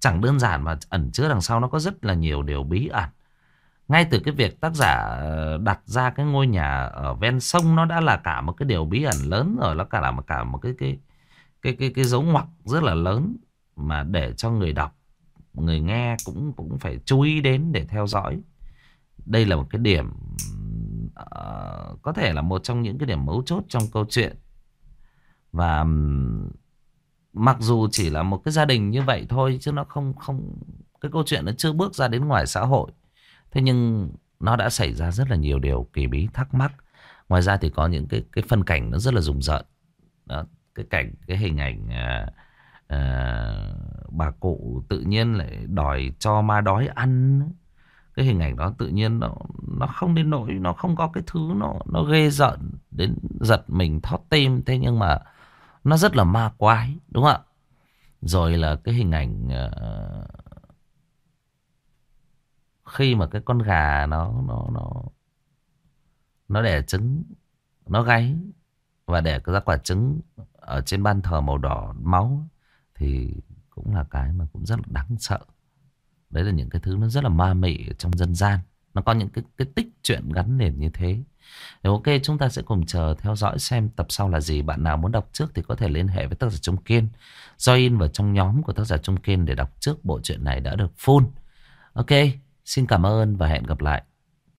chẳng đơn giản mà ẩn chứa đằng sau nó có rất là nhiều điều bí ẩn. Ngay từ cái việc tác giả ờ, đặt ra cái ngôi nhà ở ven sông nó đã là cả một cái điều bí ẩn lớn rồi, nó cả là một cả một cái cái cái cái cái dấu ngoặc rất là lớn mà để cho người đọc người nghe cũng cũng phải chú ý đến để theo dõi. Đây là một cái điểm uh, có thể là một trong những cái điểm mấu chốt trong câu chuyện. Và um, mặc dù chỉ là một cái gia đình như vậy thôi chứ nó không không cái câu chuyện nó chưa bước ra đến ngoài xã hội thế nhưng nó đã xảy ra rất là nhiều điều kỳ bí thắc mắc. Ngoài ra thì có những cái cái phân cảnh nó rất là rùng rợn. Đó, cái cảnh cái hình ảnh à, à, bà cụ tự nhiên lại đòi cho ma đói ăn. Cái hình ảnh đó tự nhiên nó nó không đến nỗi nó không có cái thứ nó nó ghê rợn đến giật mình thót tim. Thế nhưng mà nó rất là ma quái đúng không ạ? Rồi là cái hình ảnh uh, khi mà cái con gà nó nó nó nó đẻ trứng nó gáy và đẻ ra quả trứng ở trên ban thờ màu đỏ máu thì cũng là cái mà cũng rất là đáng sợ. Đấy là những cái thứ nó rất là ma mị trong dân gian. Nó có những cái, cái tích chuyện gắn liền như thế. Thì ok chúng ta sẽ cùng chờ theo dõi xem tập sau là gì. Bạn nào muốn đọc trước thì có thể liên hệ với tác giả Trung Kiên. Join vào trong nhóm của tác giả Trung Kiên để đọc trước bộ truyện này đã được full. Ok, xin cảm ơn và hẹn gặp lại.